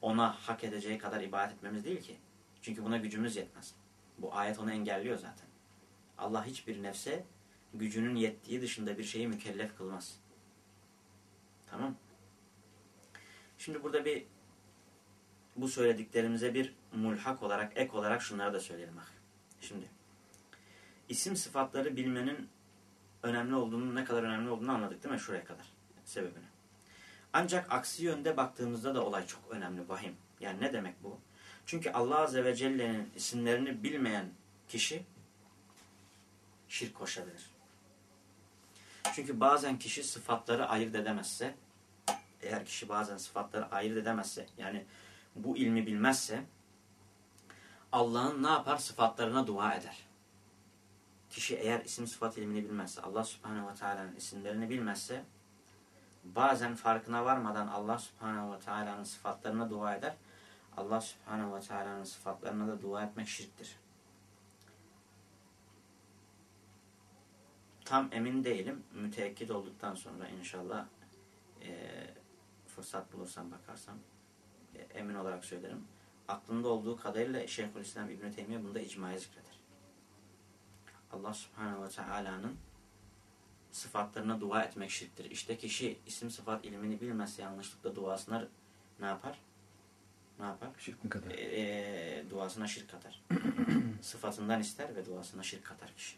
ona hak edeceği kadar ibadet etmemiz değil ki. Çünkü buna gücümüz yetmez. Bu ayet onu engelliyor zaten. Allah hiçbir nefse gücünün yettiği dışında bir şeyi mükellef kılmaz. Tamam. Şimdi burada bir bu söylediklerimize bir mulhak olarak, ek olarak şunları da söyleyelim. Şimdi isim sıfatları bilmenin önemli olduğunu, ne kadar önemli olduğunu anladık değil mi? Şuraya kadar. Sebebini. Ancak aksi yönde baktığımızda da olay çok önemli, vahim. Yani ne demek bu? Çünkü Allah Azze ve Celle'nin isimlerini bilmeyen kişi şirk koşabilir. Çünkü bazen kişi sıfatları ayırt edemezse, eğer kişi bazen sıfatları ayırt edemezse, yani bu ilmi bilmezse, Allah'ın ne yapar? Sıfatlarına dua eder. Kişi eğer isim sıfat ilmini bilmezse, Allah Subhanahu ve Teala'nın isimlerini bilmezse, bazen farkına varmadan Allah Subhanahu ve Teala'nın sıfatlarına dua eder. Allah Subhanahu ve Teala'nın sıfatlarına da dua etmek şirktir. Tam emin değilim. Müteekkit olduktan sonra inşallah e, fırsat bulursam bakarsam e, emin olarak söylerim. Aklımda olduğu kadarıyla Şeyhülislam İbn Teymiye bunda icmayı zikreder. Allah Subhanahu ve Teala'nın sıfatlarına dua etmek şirktir. İşte kişi isim sıfat ilmini bilmezse yanlışlıkla duasına ne yapar? Ne yapar? Şirk mi kadar? E, e, duasına şirk katar. Sıfatından ister ve duasına şirk katar kişi.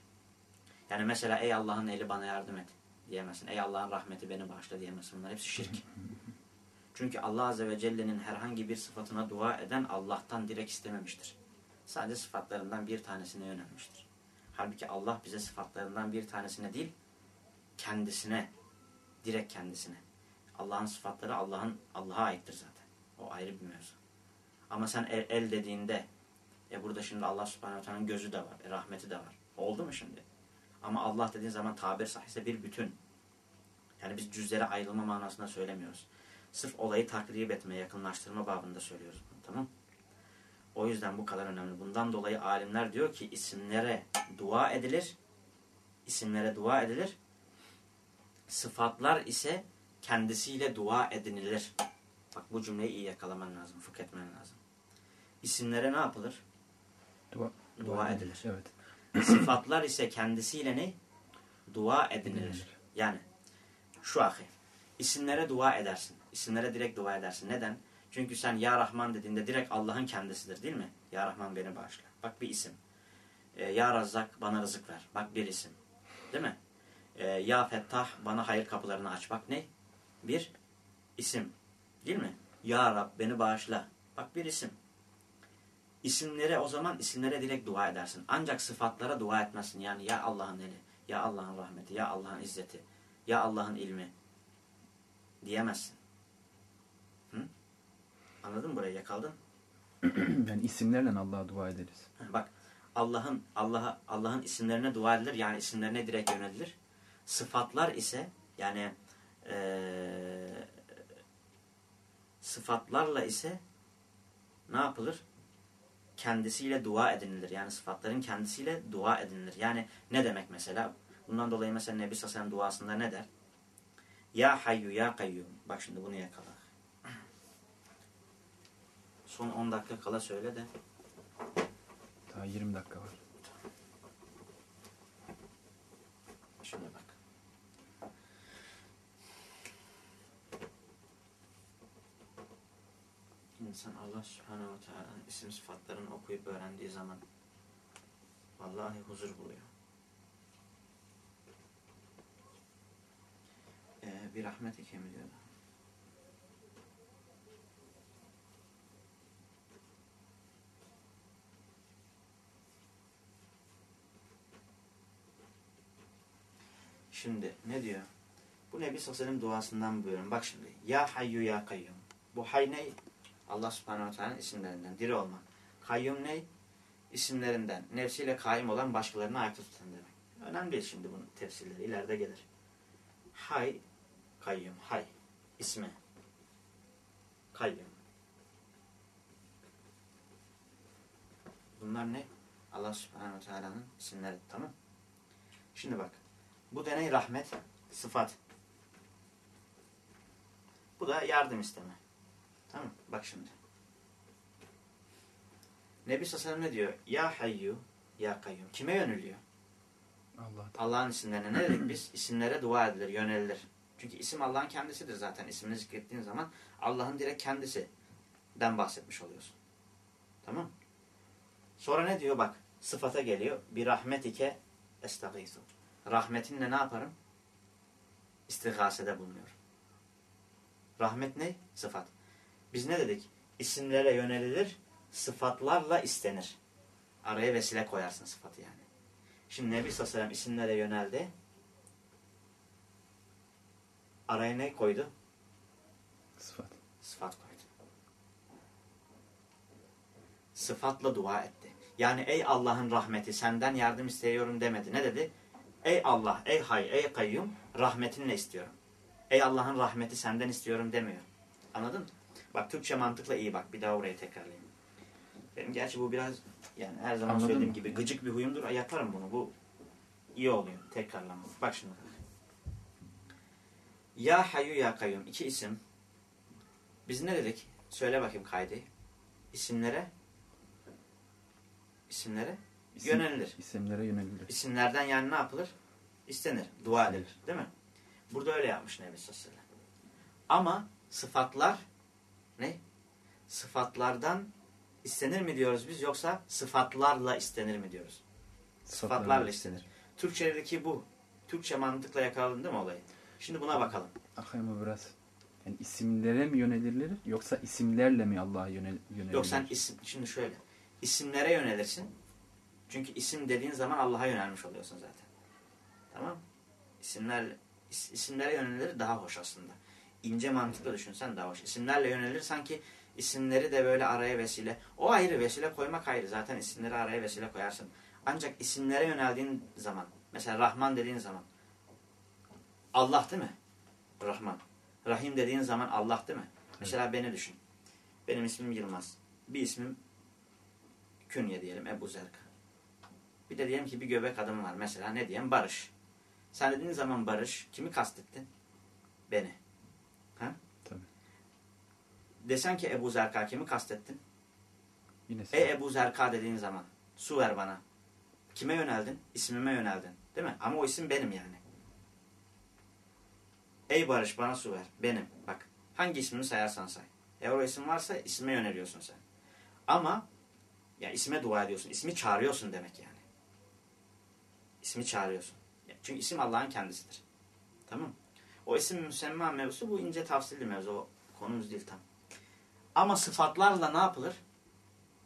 Yani mesela ey Allah'ın eli bana yardım et diyemezsin. Ey Allah'ın rahmeti beni bağışla diyemezsin. Bunlar hepsi şirk. Çünkü Allah Azze ve Celle'nin herhangi bir sıfatına dua eden Allah'tan direkt istememiştir. Sadece sıfatlarından bir tanesine yönelmiştir. Halbuki Allah bize sıfatlarından bir tanesine değil, kendisine, direkt kendisine. Allah'ın sıfatları Allah'ın Allah'a aittir zaten. O ayrı bir mevzu. Ama sen el, el dediğinde, e burada şimdi Allah Subhanahu gözü de var, e rahmeti de var. Oldu mu şimdi? Ama Allah dediğin zaman tabir sahihse bir bütün. Yani biz cüzlere ayrılma manasında söylemiyoruz. Sırf olayı takrib etme, yakınlaştırma babında söylüyoruz bunu. Tamam O yüzden bu kadar önemli. Bundan dolayı alimler diyor ki isimlere dua edilir. isimlere dua edilir. Sıfatlar ise kendisiyle dua edinilir. Bak bu cümleyi iyi yakalaman lazım, fıkh etmen lazım. İsimlere ne yapılır? Dua, Dua edilir. Evet. Sıfatlar ise kendisiyle ne? Dua edinilir. Edinilir. Yani şu ahi. İsimlere dua edersin. İsimlere direkt dua edersin. Neden? Çünkü sen Ya Rahman dediğinde direkt Allah'ın kendisidir değil mi? Ya Rahman beni bağışla. Bak bir isim. Ee, ya Razzak bana rızık ver. Bak bir isim. Değil mi? Ee, ya Fettah bana hayır kapılarını aç. Bak ne? Bir isim. Değil mi? Ya Rab beni bağışla. Bak bir isim. İsimlere o zaman isimlere direkt dua edersin. Ancak sıfatlara dua etmezsin. Yani ya Allah'ın eli, ya Allah'ın rahmeti, ya Allah'ın izzeti, ya Allah'ın ilmi diyemezsin. Anladın mı burayı yakaldın? yani isimlerle Allah'a dua ederiz. Bak Allah'ın Allah'a Allah'ın isimlerine dua edilir. Yani isimlerine direkt yönelilir. Sıfatlar ise yani eee, sıfatlarla ise ne yapılır? Kendisiyle dua edinilir. Yani sıfatların kendisiyle dua edinilir. Yani ne demek mesela? Bundan dolayı mesela Nebi Sasen duasında ne der? Ya hayyu ya kayyum. Bak şimdi bunu yakala. Son 10 dakika kala söyle de. Daha 20 dakika var. Şuna bak. İnsan Allah subhanehu teala'nın isim sıfatlarını okuyup öğrendiği zaman vallahi huzur buluyor. Ee, bir rahmet ekem diyorlar. Şimdi ne diyor? Bu Nebi Sallallahu duasından buyurun. Bak şimdi. Ya hayyu ya kayyum. Bu hay ne? Allah subhanahu teala'nın isimlerinden. Diri olmak. Kayyum ne? İsimlerinden. Nefsiyle kaim olan başkalarını ayakta tutan demek. Önemli değil şimdi bunun tefsirleri. ileride gelir. Hay, kayyum. Hay. ismi. Kayyum. Bunlar ne? Allah subhanahu teala'nın isimleri. Tamam. Şimdi bak. Bu deney rahmet, sıfat. Bu da yardım isteme. Tamam Bak şimdi. Nebi Sallallahu ne diyor? Ya hayyu, ya kayyum. Kime yöneliyor? Allah. Allah'ın isimlerine ne dedik biz? İsimlere dua edilir, yönelilir. Çünkü isim Allah'ın kendisidir zaten. İsmini zikrettiğin zaman Allah'ın direkt kendisinden bahsetmiş oluyorsun. Tamam Sonra ne diyor? Bak sıfata geliyor. Bir rahmetike estağizu. Rahmetinle ne yaparım? İstigasede bulunuyorum. Rahmet ne? Sıfat. Biz ne dedik? İsimlere yönelilir, sıfatlarla istenir. Araya vesile koyarsın sıfatı yani. Şimdi Nebi Sallallahu isimlere yöneldi. Araya ne koydu? Sıfat. Sıfat koydu. Sıfatla dua etti. Yani ey Allah'ın rahmeti senden yardım istiyorum demedi. Ne dedi? Ey Allah, ey hay, ey kayyum rahmetinle istiyorum. Ey Allah'ın rahmeti senden istiyorum demiyor. Anladın? Bak Türkçe mantıkla iyi bak. Bir daha oraya tekrarlayayım. Benim gerçi bu biraz yani her zaman Anladın söylediğim mı? gibi gıcık bir huyumdur. Yaparım bunu. Bu iyi oluyor. Tekrarlamak. Bak şimdi. Ya Hayyu Ya Kayyum. iki isim. Biz ne dedik? Söyle bakayım kaydı. İsimlere isimlere İsim- yönelilir. İsimlere yönelilir. İsimlerden yani ne yapılır? İstenir. Dua edilir. Değil mi? Burada öyle yapmış Nebi Sallallahu. Ama sıfatlar ne? Sıfatlardan istenir mi diyoruz biz yoksa sıfatlarla istenir mi diyoruz? Sıfatlarla istenir. Türkçedeki bu. Türkçe mantıkla yakaladın değil mi olayı? Şimdi buna bakalım. Aklıma biraz. Yani isimlere mi yönelilir yoksa isimlerle mi Allah'a yönel, yönelilir? Yok sen isim, şimdi şöyle. İsimlere yönelirsin. Çünkü isim dediğin zaman Allah'a yönelmiş oluyorsun zaten. Tamam İsimlerle, is- isimlere yönelir daha hoş aslında. İnce mantıkla düşünsen daha hoş. İsimlerle yönelir sanki isimleri de böyle araya vesile. O ayrı vesile koymak ayrı. Zaten isimleri araya vesile koyarsın. Ancak isimlere yöneldiğin zaman mesela Rahman dediğin zaman Allah değil mi? Rahman. Rahim dediğin zaman Allah değil mi? Mesela beni düşün. Benim ismim Yılmaz. Bir ismim Künye diyelim Ebu Zerka. Bir de diyelim ki bir göbek adım var. Mesela ne diyelim? Barış. Sen dediğin zaman Barış kimi kastettin? Beni. Ha? Tabii. Desen ki Ebu Zerka kimi kastettin? Yine sen. Ey Ebu Zerka dediğin zaman su ver bana. Kime yöneldin? İsmime yöneldin. Değil mi? Ama o isim benim yani. Ey Barış bana su ver. Benim. Bak hangi ismini sayarsan say. Eğer o isim varsa isme yöneliyorsun sen. Ama ya isme dua ediyorsun. İsmi çağırıyorsun demek yani. İsmi çağırıyorsun. Çünkü isim Allah'ın kendisidir. Tamam O isim müsemma mevzusu bu ince tafsilli mevzu. O konumuz değil tam. Ama sıfatlarla ne yapılır?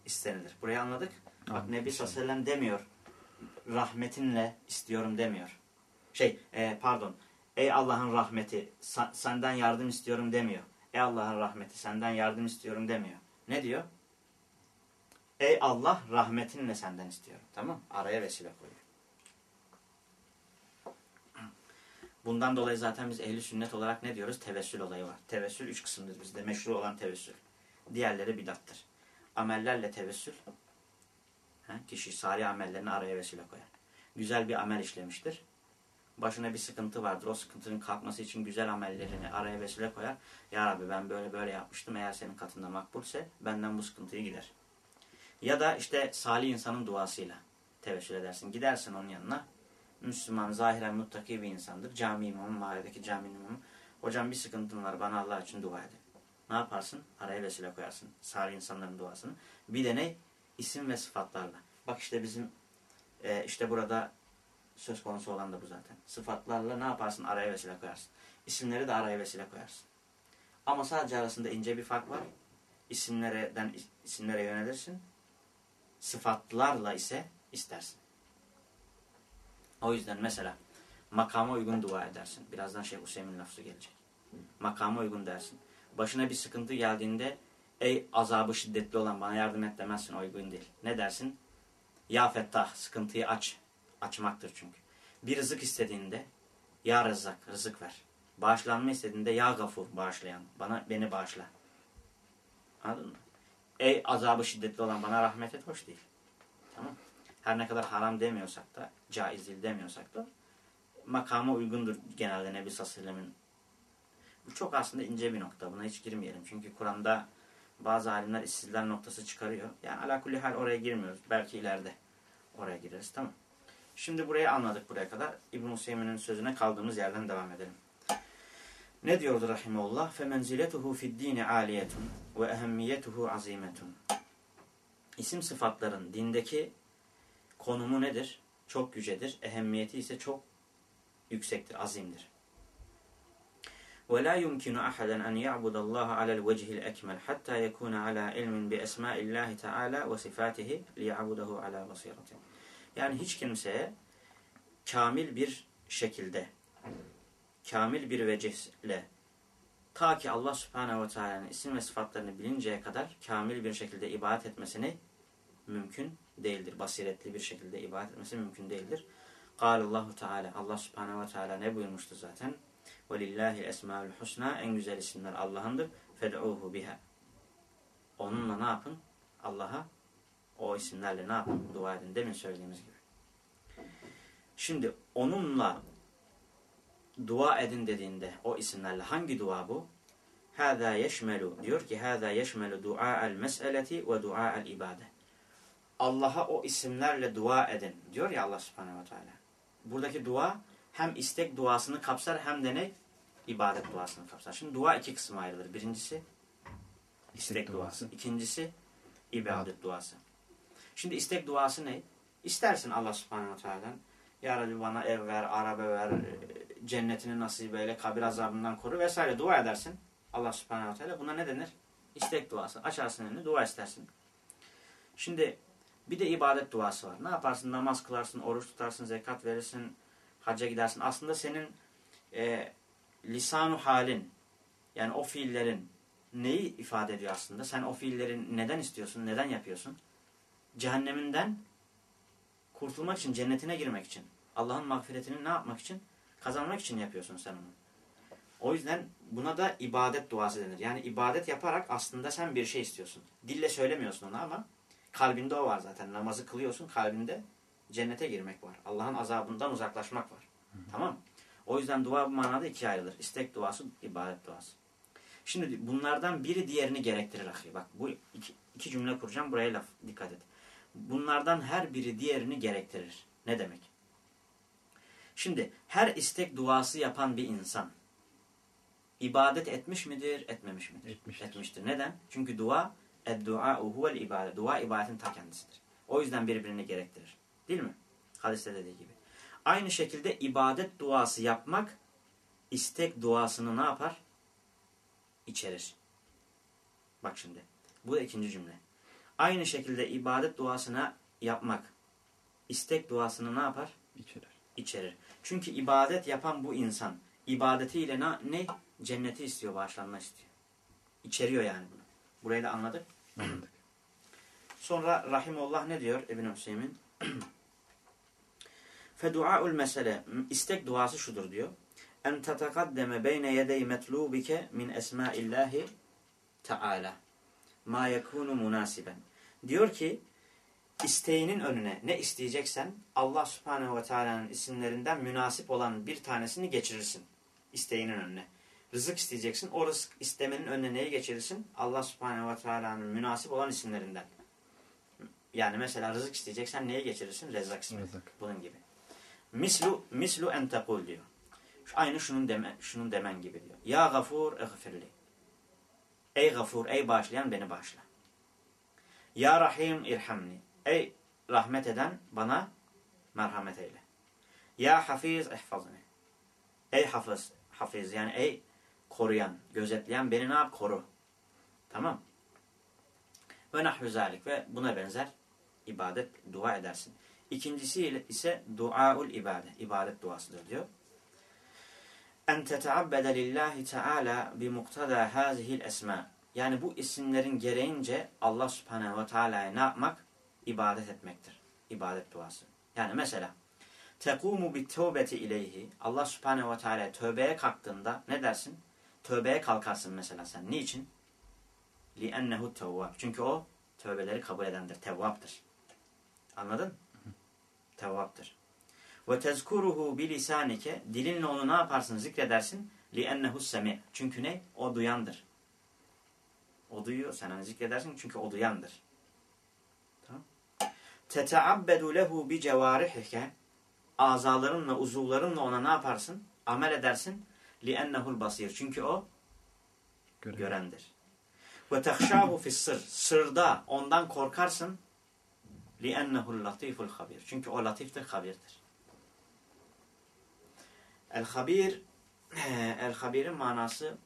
İstenilir. Burayı anladık. Bak. Nebi sallallahu aleyhi ve sellem demiyor. Rahmetinle istiyorum demiyor. Şey e, pardon. Ey Allah'ın rahmeti senden yardım istiyorum demiyor. Ey Allah'ın rahmeti senden yardım istiyorum demiyor. Ne diyor? Ey Allah rahmetinle senden istiyorum. Tamam Araya vesile koyuyor. Bundan dolayı zaten biz ehli sünnet olarak ne diyoruz? Tevessül olayı var. Tevessül üç kısımdır bizde. Meşru olan tevessül. Diğerleri bidattır. Amellerle tevessül. He, kişi salih amellerini araya vesile koyar. Güzel bir amel işlemiştir. Başına bir sıkıntı vardır. O sıkıntının kalkması için güzel amellerini araya vesile koyar. Ya Rabbi ben böyle böyle yapmıştım. Eğer senin katında makbulse benden bu sıkıntıyı gider. Ya da işte salih insanın duasıyla tevessül edersin. Gidersin onun yanına. Müslüman, zahiren muttaki bir insandır. Cami imamı, mahalledeki cami imamı. Hocam bir sıkıntım var bana Allah için dua edin. Ne yaparsın? Araya vesile koyarsın. Salih insanların duasını. Bir de ne? İsim ve sıfatlarla. Bak işte bizim e, işte burada söz konusu olan da bu zaten. Sıfatlarla ne yaparsın? Araya vesile koyarsın. İsimleri de araya vesile koyarsın. Ama sadece arasında ince bir fark var. İsimlerden isimlere yönelirsin. Sıfatlarla ise istersin. O yüzden mesela makama uygun dua edersin. Birazdan Şeyh Hüseyin lafzı gelecek. Makama uygun dersin. Başına bir sıkıntı geldiğinde ey azabı şiddetli olan bana yardım et demezsin. Uygun değil. Ne dersin? Ya Fettah sıkıntıyı aç. Açmaktır çünkü. Bir rızık istediğinde ya Rezzak rızık ver. Bağışlanma istediğinde ya Gafur bağışlayan. Bana beni bağışla. Anladın mı? Ey azabı şiddetli olan bana rahmet et hoş değil. Tamam Her ne kadar haram demiyorsak da, caiz değil demiyorsak da makama uygundur genelde Nebi Sallallahu Bu çok aslında ince bir nokta. Buna hiç girmeyelim. Çünkü Kur'an'da bazı alimler istidlal noktası çıkarıyor. Yani alakulli hal oraya girmiyoruz. Belki ileride oraya gireriz. Tamam. Şimdi burayı anladık buraya kadar. İbn-i Hüseyin'in sözüne kaldığımız yerden devam edelim. Ne diyordu rahimullah? فَمَنْزِلَتُهُ فِي الدِّينِ عَالِيَةٌ وَاَهَمِّيَتُهُ عَظِيمَةٌ İsim sıfatların dindeki konumu nedir? Çok yücedir. Ehemmiyeti ise çok yüksektir, azimdir. ولا يمكن أحدا أن يعبد الله على الوجه الأكمل حتى يكون على علم بأسماء الله تعالى وصفاته ليعبده على بصيرة. Yani hiç kimseye kamil bir şekilde, kamil bir vecihle ta ki Allah Subhanahu ve Teala'nın isim ve sıfatlarını bilinceye kadar kamil bir şekilde ibadet etmesini mümkün değildir. Basiretli bir şekilde ibadet etmesi mümkün değildir. Allahu Teala Allah Subhanahu ve Teala ne buyurmuştu zaten? Velillahi esmaül husna en güzel isimler Allah'ındır. Fed'uhu biha. Onunla ne yapın? Allah'a o isimlerle ne yapın? Dua edin. Demin söylediğimiz gibi. Şimdi onunla dua edin dediğinde o isimlerle hangi dua bu? Hâzâ yeşmelu diyor ki hâzâ yeşmelu duâ'el mes'eleti ve dua duâ'el ibadet. Allah'a o isimlerle dua edin diyor ya Allah subhanehu ve teala. Buradaki dua hem istek duasını kapsar hem de ne? ibadet duasını kapsar. Şimdi dua iki kısma ayrılır. Birincisi istek, istek duası. İkincisi ibadet duası. Şimdi istek duası ne? İstersin Allah subhanahu teala'dan. Ya Rabbi bana ev ver, araba ver, cennetini nasip eyle, kabir azabından koru vesaire dua edersin. Allah subhanahu teala buna ne denir? İstek duası. Açarsın elini, dua istersin. Şimdi bir de ibadet duası var. Ne yaparsın? Namaz kılarsın, oruç tutarsın, zekat verirsin, hacca gidersin. Aslında senin e, lisanu halin yani o fiillerin neyi ifade ediyor aslında? Sen o fiillerin neden istiyorsun? Neden yapıyorsun? Cehenneminden kurtulmak için, cennetine girmek için. Allah'ın mağfiretini ne yapmak için? Kazanmak için yapıyorsun sen onu. O yüzden buna da ibadet duası denir. Yani ibadet yaparak aslında sen bir şey istiyorsun. Dille söylemiyorsun onu ama kalbinde o var zaten. Namazı kılıyorsun kalbinde cennete girmek var. Allah'ın azabından uzaklaşmak var. Hı. Tamam O yüzden dua bu manada ikiye ayrılır. İstek duası, ibadet duası. Şimdi bunlardan biri diğerini gerektirir ahi. Bak bu iki, iki cümle kuracağım. Buraya laf dikkat et. Bunlardan her biri diğerini gerektirir. Ne demek? Şimdi her istek duası yapan bir insan ibadet etmiş midir, etmemiş midir? Etmiştir. Etmiştir. Neden? Çünkü dua Dua huvel ibadet. Dua ibadetin ta kendisidir. O yüzden birbirini gerektirir. Değil mi? Hadiste dediği gibi. Aynı şekilde ibadet duası yapmak istek duasını ne yapar? İçerir. Bak şimdi. Bu ikinci cümle. Aynı şekilde ibadet duasına yapmak istek duasını ne yapar? İçerir. İçerir. Çünkü ibadet yapan bu insan ibadetiyle ne? ne? Cenneti istiyor, bağışlanma istiyor. İçeriyor yani bunu. Burayı da anladık. Anladık. Sonra Rahimullah ne diyor İbn-i Hüseyin? Fedu'a'ul mesele istek duası şudur diyor. En tetekaddeme beyne yedey metlubike min esmaillahi teala. Ma yekunu munasiben. Diyor ki isteğinin önüne ne isteyeceksen Allah subhanehu ve teala'nın isimlerinden münasip olan bir tanesini geçirirsin. İsteğinin önüne. Rızık isteyeceksin. O rızık istemenin önüne neyi geçirirsin? Allah subhanehu ve teala'nın münasip olan isimlerinden. Yani mesela rızık isteyeceksen neye geçirirsin? Rezzak ismi. Rezzak. Bunun gibi. Mislu, mislu en tekul diyor. Aynı şunun, deme, şunun demen gibi diyor. Ya gafur eğfirli. Ey gafur, ey bağışlayan beni bağışla. Ya rahim irhamni. Ey rahmet eden bana merhamet eyle. Ya hafiz ihfazını. Ey hafız, hafiz yani ey koruyan, gözetleyen beni ne yap? Koru. Tamam. Ve nahvu zalik ve buna benzer ibadet, dua edersin. İkincisi ise duaul ibadet, ibadet duasıdır diyor. En teteabbede lillahi teala bi muktada hazihil esma. Yani bu isimlerin gereğince Allah subhanehu ve teala'ya ne yapmak? İbadet etmektir. İbadet duası. Yani mesela tekumu bit tevbeti ileyhi. Allah subhanehu ve teala tövbeye kalktığında ne dersin? Tövbeye kalkarsın mesela sen. Niçin? Ennehu tevvab. Çünkü o tövbeleri kabul edendir. Tevvaptır. Anladın? Tevvaptır. Ve tezkuruhu bilisanike. Dilinle onu ne yaparsın? Zikredersin. Ennehu semi. Çünkü ne? O duyandır. O duyuyor. Sen onu zikredersin çünkü o duyandır. Tamam. Lehu bi cevarihike. Azalarınla, uzuvlarınla ona ne yaparsın? Amel edersin. Li ennehul basir. Çünkü o Gören. görendir. Ve tehşâhu fissır. Sırda ondan korkarsın. لِأَنَّهُ latiful habir. Çünkü o latiftir, habirdir. El-habir El-habirin manası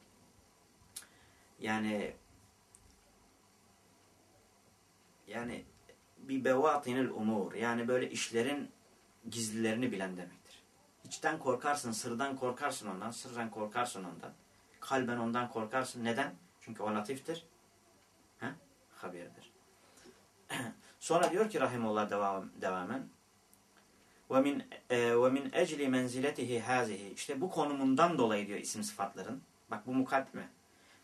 yani yani bir bevatinil umur yani böyle işlerin gizlilerini bilen demektir. İçten korkarsın, sırdan korkarsın ondan, sırran korkarsın ondan. Kalben ondan korkarsın. Neden? Çünkü o latiftir. He? Habirdir. Sonra diyor ki rahimullah devam, devamen ve min e, ve min ecli menziletihi hazihi işte bu konumundan dolayı diyor isim sıfatların. Bak bu mukaddime.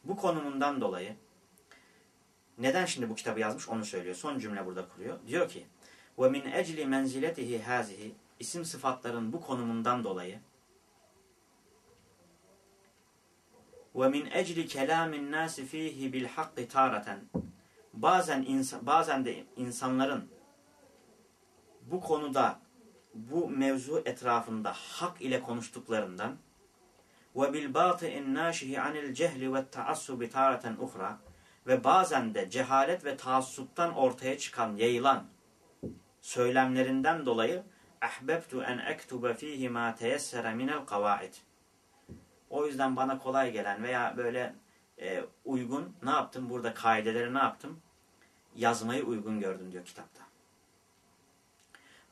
Bu konumundan dolayı neden şimdi bu kitabı yazmış onu söylüyor. Son cümle burada kuruyor. Diyor ki ve min ecli menziletihi hazihi isim sıfatların bu konumundan dolayı ve min ecli kelamin nasi fihi bil hakki tareten bazen insan, bazen de insanların bu konuda bu mevzu etrafında hak ile konuştuklarından ve bil bati'in naşihi anil cehli ve taassubi tareten uhra ve bazen de cehalet ve taassuptan ortaya çıkan, yayılan söylemlerinden dolayı ahbebtu en ektube fihi ma teyessere minel kavaid. O yüzden bana kolay gelen veya böyle e, uygun ne yaptım? Burada kaideleri ne yaptım? Yazmayı uygun gördüm diyor kitapta.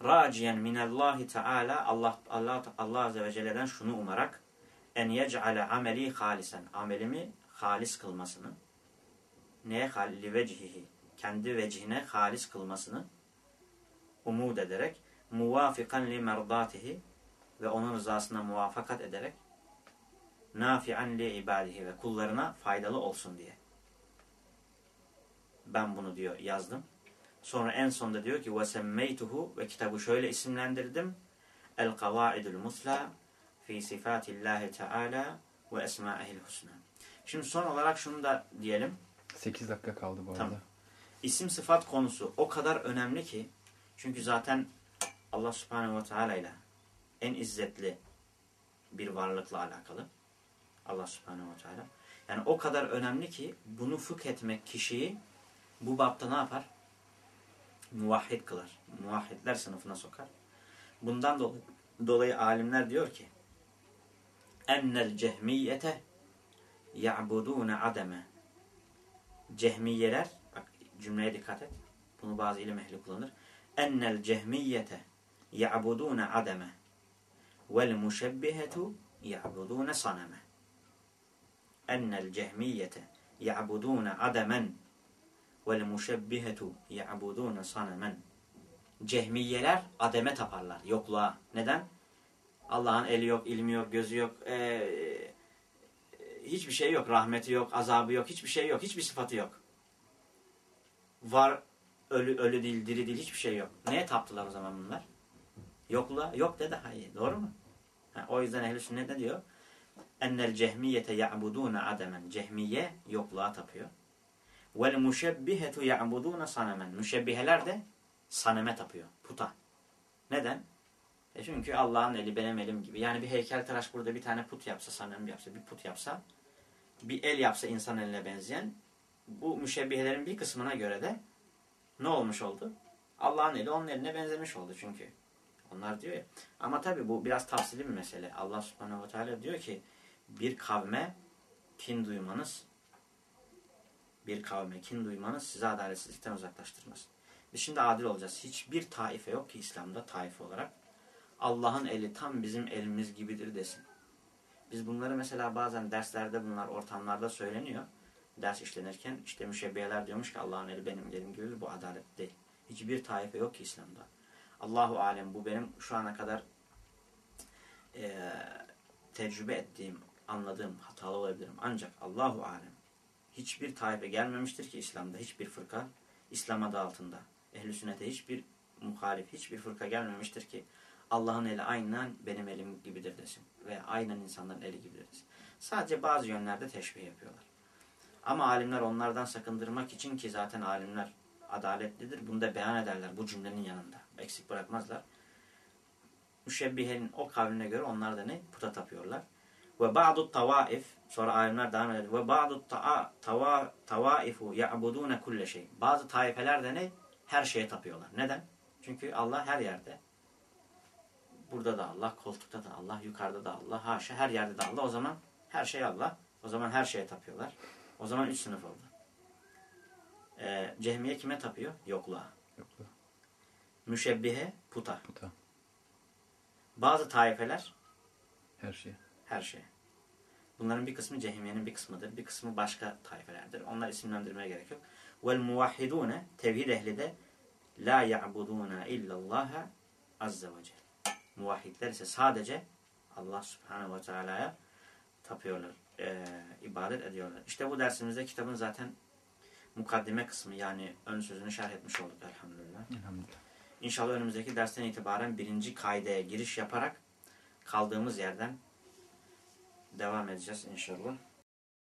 Raciyen minallahi teala Allah Allah Allah azze ve celle'den şunu umarak en yec'ale ameli halisen amelimi halis kılmasını neye halli vecihihi kendi vecihine halis kılmasını umud ederek muvafikan li merdatihi ve onun rızasına muvafakat ederek nafi'an li ibadihi ve kullarına faydalı olsun diye. Ben bunu diyor yazdım. Sonra en sonda diyor ki vesemmeytuhu ve kitabı şöyle isimlendirdim. El kavaidul musla fi sifatillahi teala ve esmaihil husna. Şimdi son olarak şunu da diyelim. 8 dakika kaldı bu arada. Tamam. İsim sıfat konusu o kadar önemli ki çünkü zaten Allah subhanehu ve teala ile en izzetli bir varlıkla alakalı. Allah subhanehu ve teala. Yani o kadar önemli ki bunu fıkh etmek kişiyi bu bapta ne yapar? Muvahhid kılar. Muvahhidler sınıfına sokar. Bundan dolayı, dolayı alimler diyor ki ennel cehmiyete ya'budune ademe Cehmiyeler bak cümleye dikkat et. Bunu bazı ilim ehli kullanır. Ennel cehmiyete vel muşebbihetu ya'budune saneme ennel cehmiyete ya'budune ademen vel muşebbihetu ya'budune sanemen Cehmiyeler ademe taparlar, yokluğa. Neden? Allah'ın eli yok, ilmi yok, gözü yok, ee, hiçbir şey yok, rahmeti yok, azabı yok, hiçbir şey yok, hiçbir sıfatı yok. Var, ölü, ölü değil, diri değil, hiçbir şey yok. Neye taptılar o zaman bunlar? Yokluğa, yok dedi, hayır, doğru mu? Ha, o yüzden ehl-i sünnet ne diyor? Ennel cehmiyete ya'budune ademen. Cehmiye yokluğa tapıyor. Vel muşebbihetu ya'budune sanemen. Müşebbiheler de saneme tapıyor. Puta. Neden? E çünkü Allah'ın eli benim elim gibi. Yani bir heykeltıraş burada bir tane put yapsa, sanem yapsa, bir put yapsa, bir el yapsa insan eline benzeyen, bu müşebbihelerin bir kısmına göre de ne olmuş oldu? Allah'ın eli onun eline benzemiş oldu çünkü. Onlar diyor ya. Ama tabi bu biraz tafsili bir mesele. Allah subhanehu ve teala diyor ki bir kavme kin duymanız bir kavme kin duymanız sizi adaletsizlikten uzaklaştırmaz. Biz şimdi adil olacağız. Hiçbir taife yok ki İslam'da taife olarak. Allah'ın eli tam bizim elimiz gibidir desin. Biz bunları mesela bazen derslerde bunlar ortamlarda söyleniyor. Ders işlenirken işte müşebbiyeler diyormuş ki Allah'ın eli benim elim gibidir. Bu adalet değil. Hiçbir taife yok ki İslam'da. Allahu alem bu benim şu ana kadar eee, tecrübe ettiğim, anladığım hatalı olabilirim. Ancak Allahu alem hiçbir taife gelmemiştir ki İslam'da hiçbir fırka İslam adı altında. Ehl-i sünnete hiçbir muhalif, hiçbir fırka gelmemiştir ki Allah'ın eli aynen benim elim gibidir desin. Veya aynen insanların eli gibidir desin. Sadece bazı yönlerde teşbih yapıyorlar. Ama alimler onlardan sakındırmak için ki zaten alimler adaletlidir. Bunu da beyan ederler bu cümlenin yanında. Eksik bırakmazlar. Müşebbihenin o kavline göre onlar da ne? Puta tapıyorlar. Ve ba'du tavaif sonra alimler devam eder. Ve ba'du tava- tavaifu ya'budune kulle şey. Bazı taifeler de ne? Her şeye tapıyorlar. Neden? Çünkü Allah her yerde. Burada da Allah, koltukta da Allah, yukarıda da Allah, haşa her yerde de Allah. O zaman her şey Allah. O zaman her şeye tapıyorlar. O zaman üç sınıf oldu. Ee, cehmiye kime tapıyor? Yokluğa. Yokluğa. Müşebbihe puta. Puta. Bazı taifeler Her şey. her şeye. Bunların bir kısmı cehmiyenin bir kısmıdır. Bir kısmı başka taifelerdir. Onlar isimlendirmeye gerek yok. Vel muvahhidune tevhid ehli de la ya'buduna illallaha azze ve celle. Muvahhidler ise sadece Allah subhanehu ve teala'ya tapıyorlar, e, ibadet ediyorlar. İşte bu dersimizde kitabın zaten mukaddime kısmı yani ön sözünü şerh etmiş olduk elhamdülillah. Elhamdülillah. İnşallah önümüzdeki dersten itibaren birinci kaideye giriş yaparak kaldığımız yerden devam edeceğiz inşallah.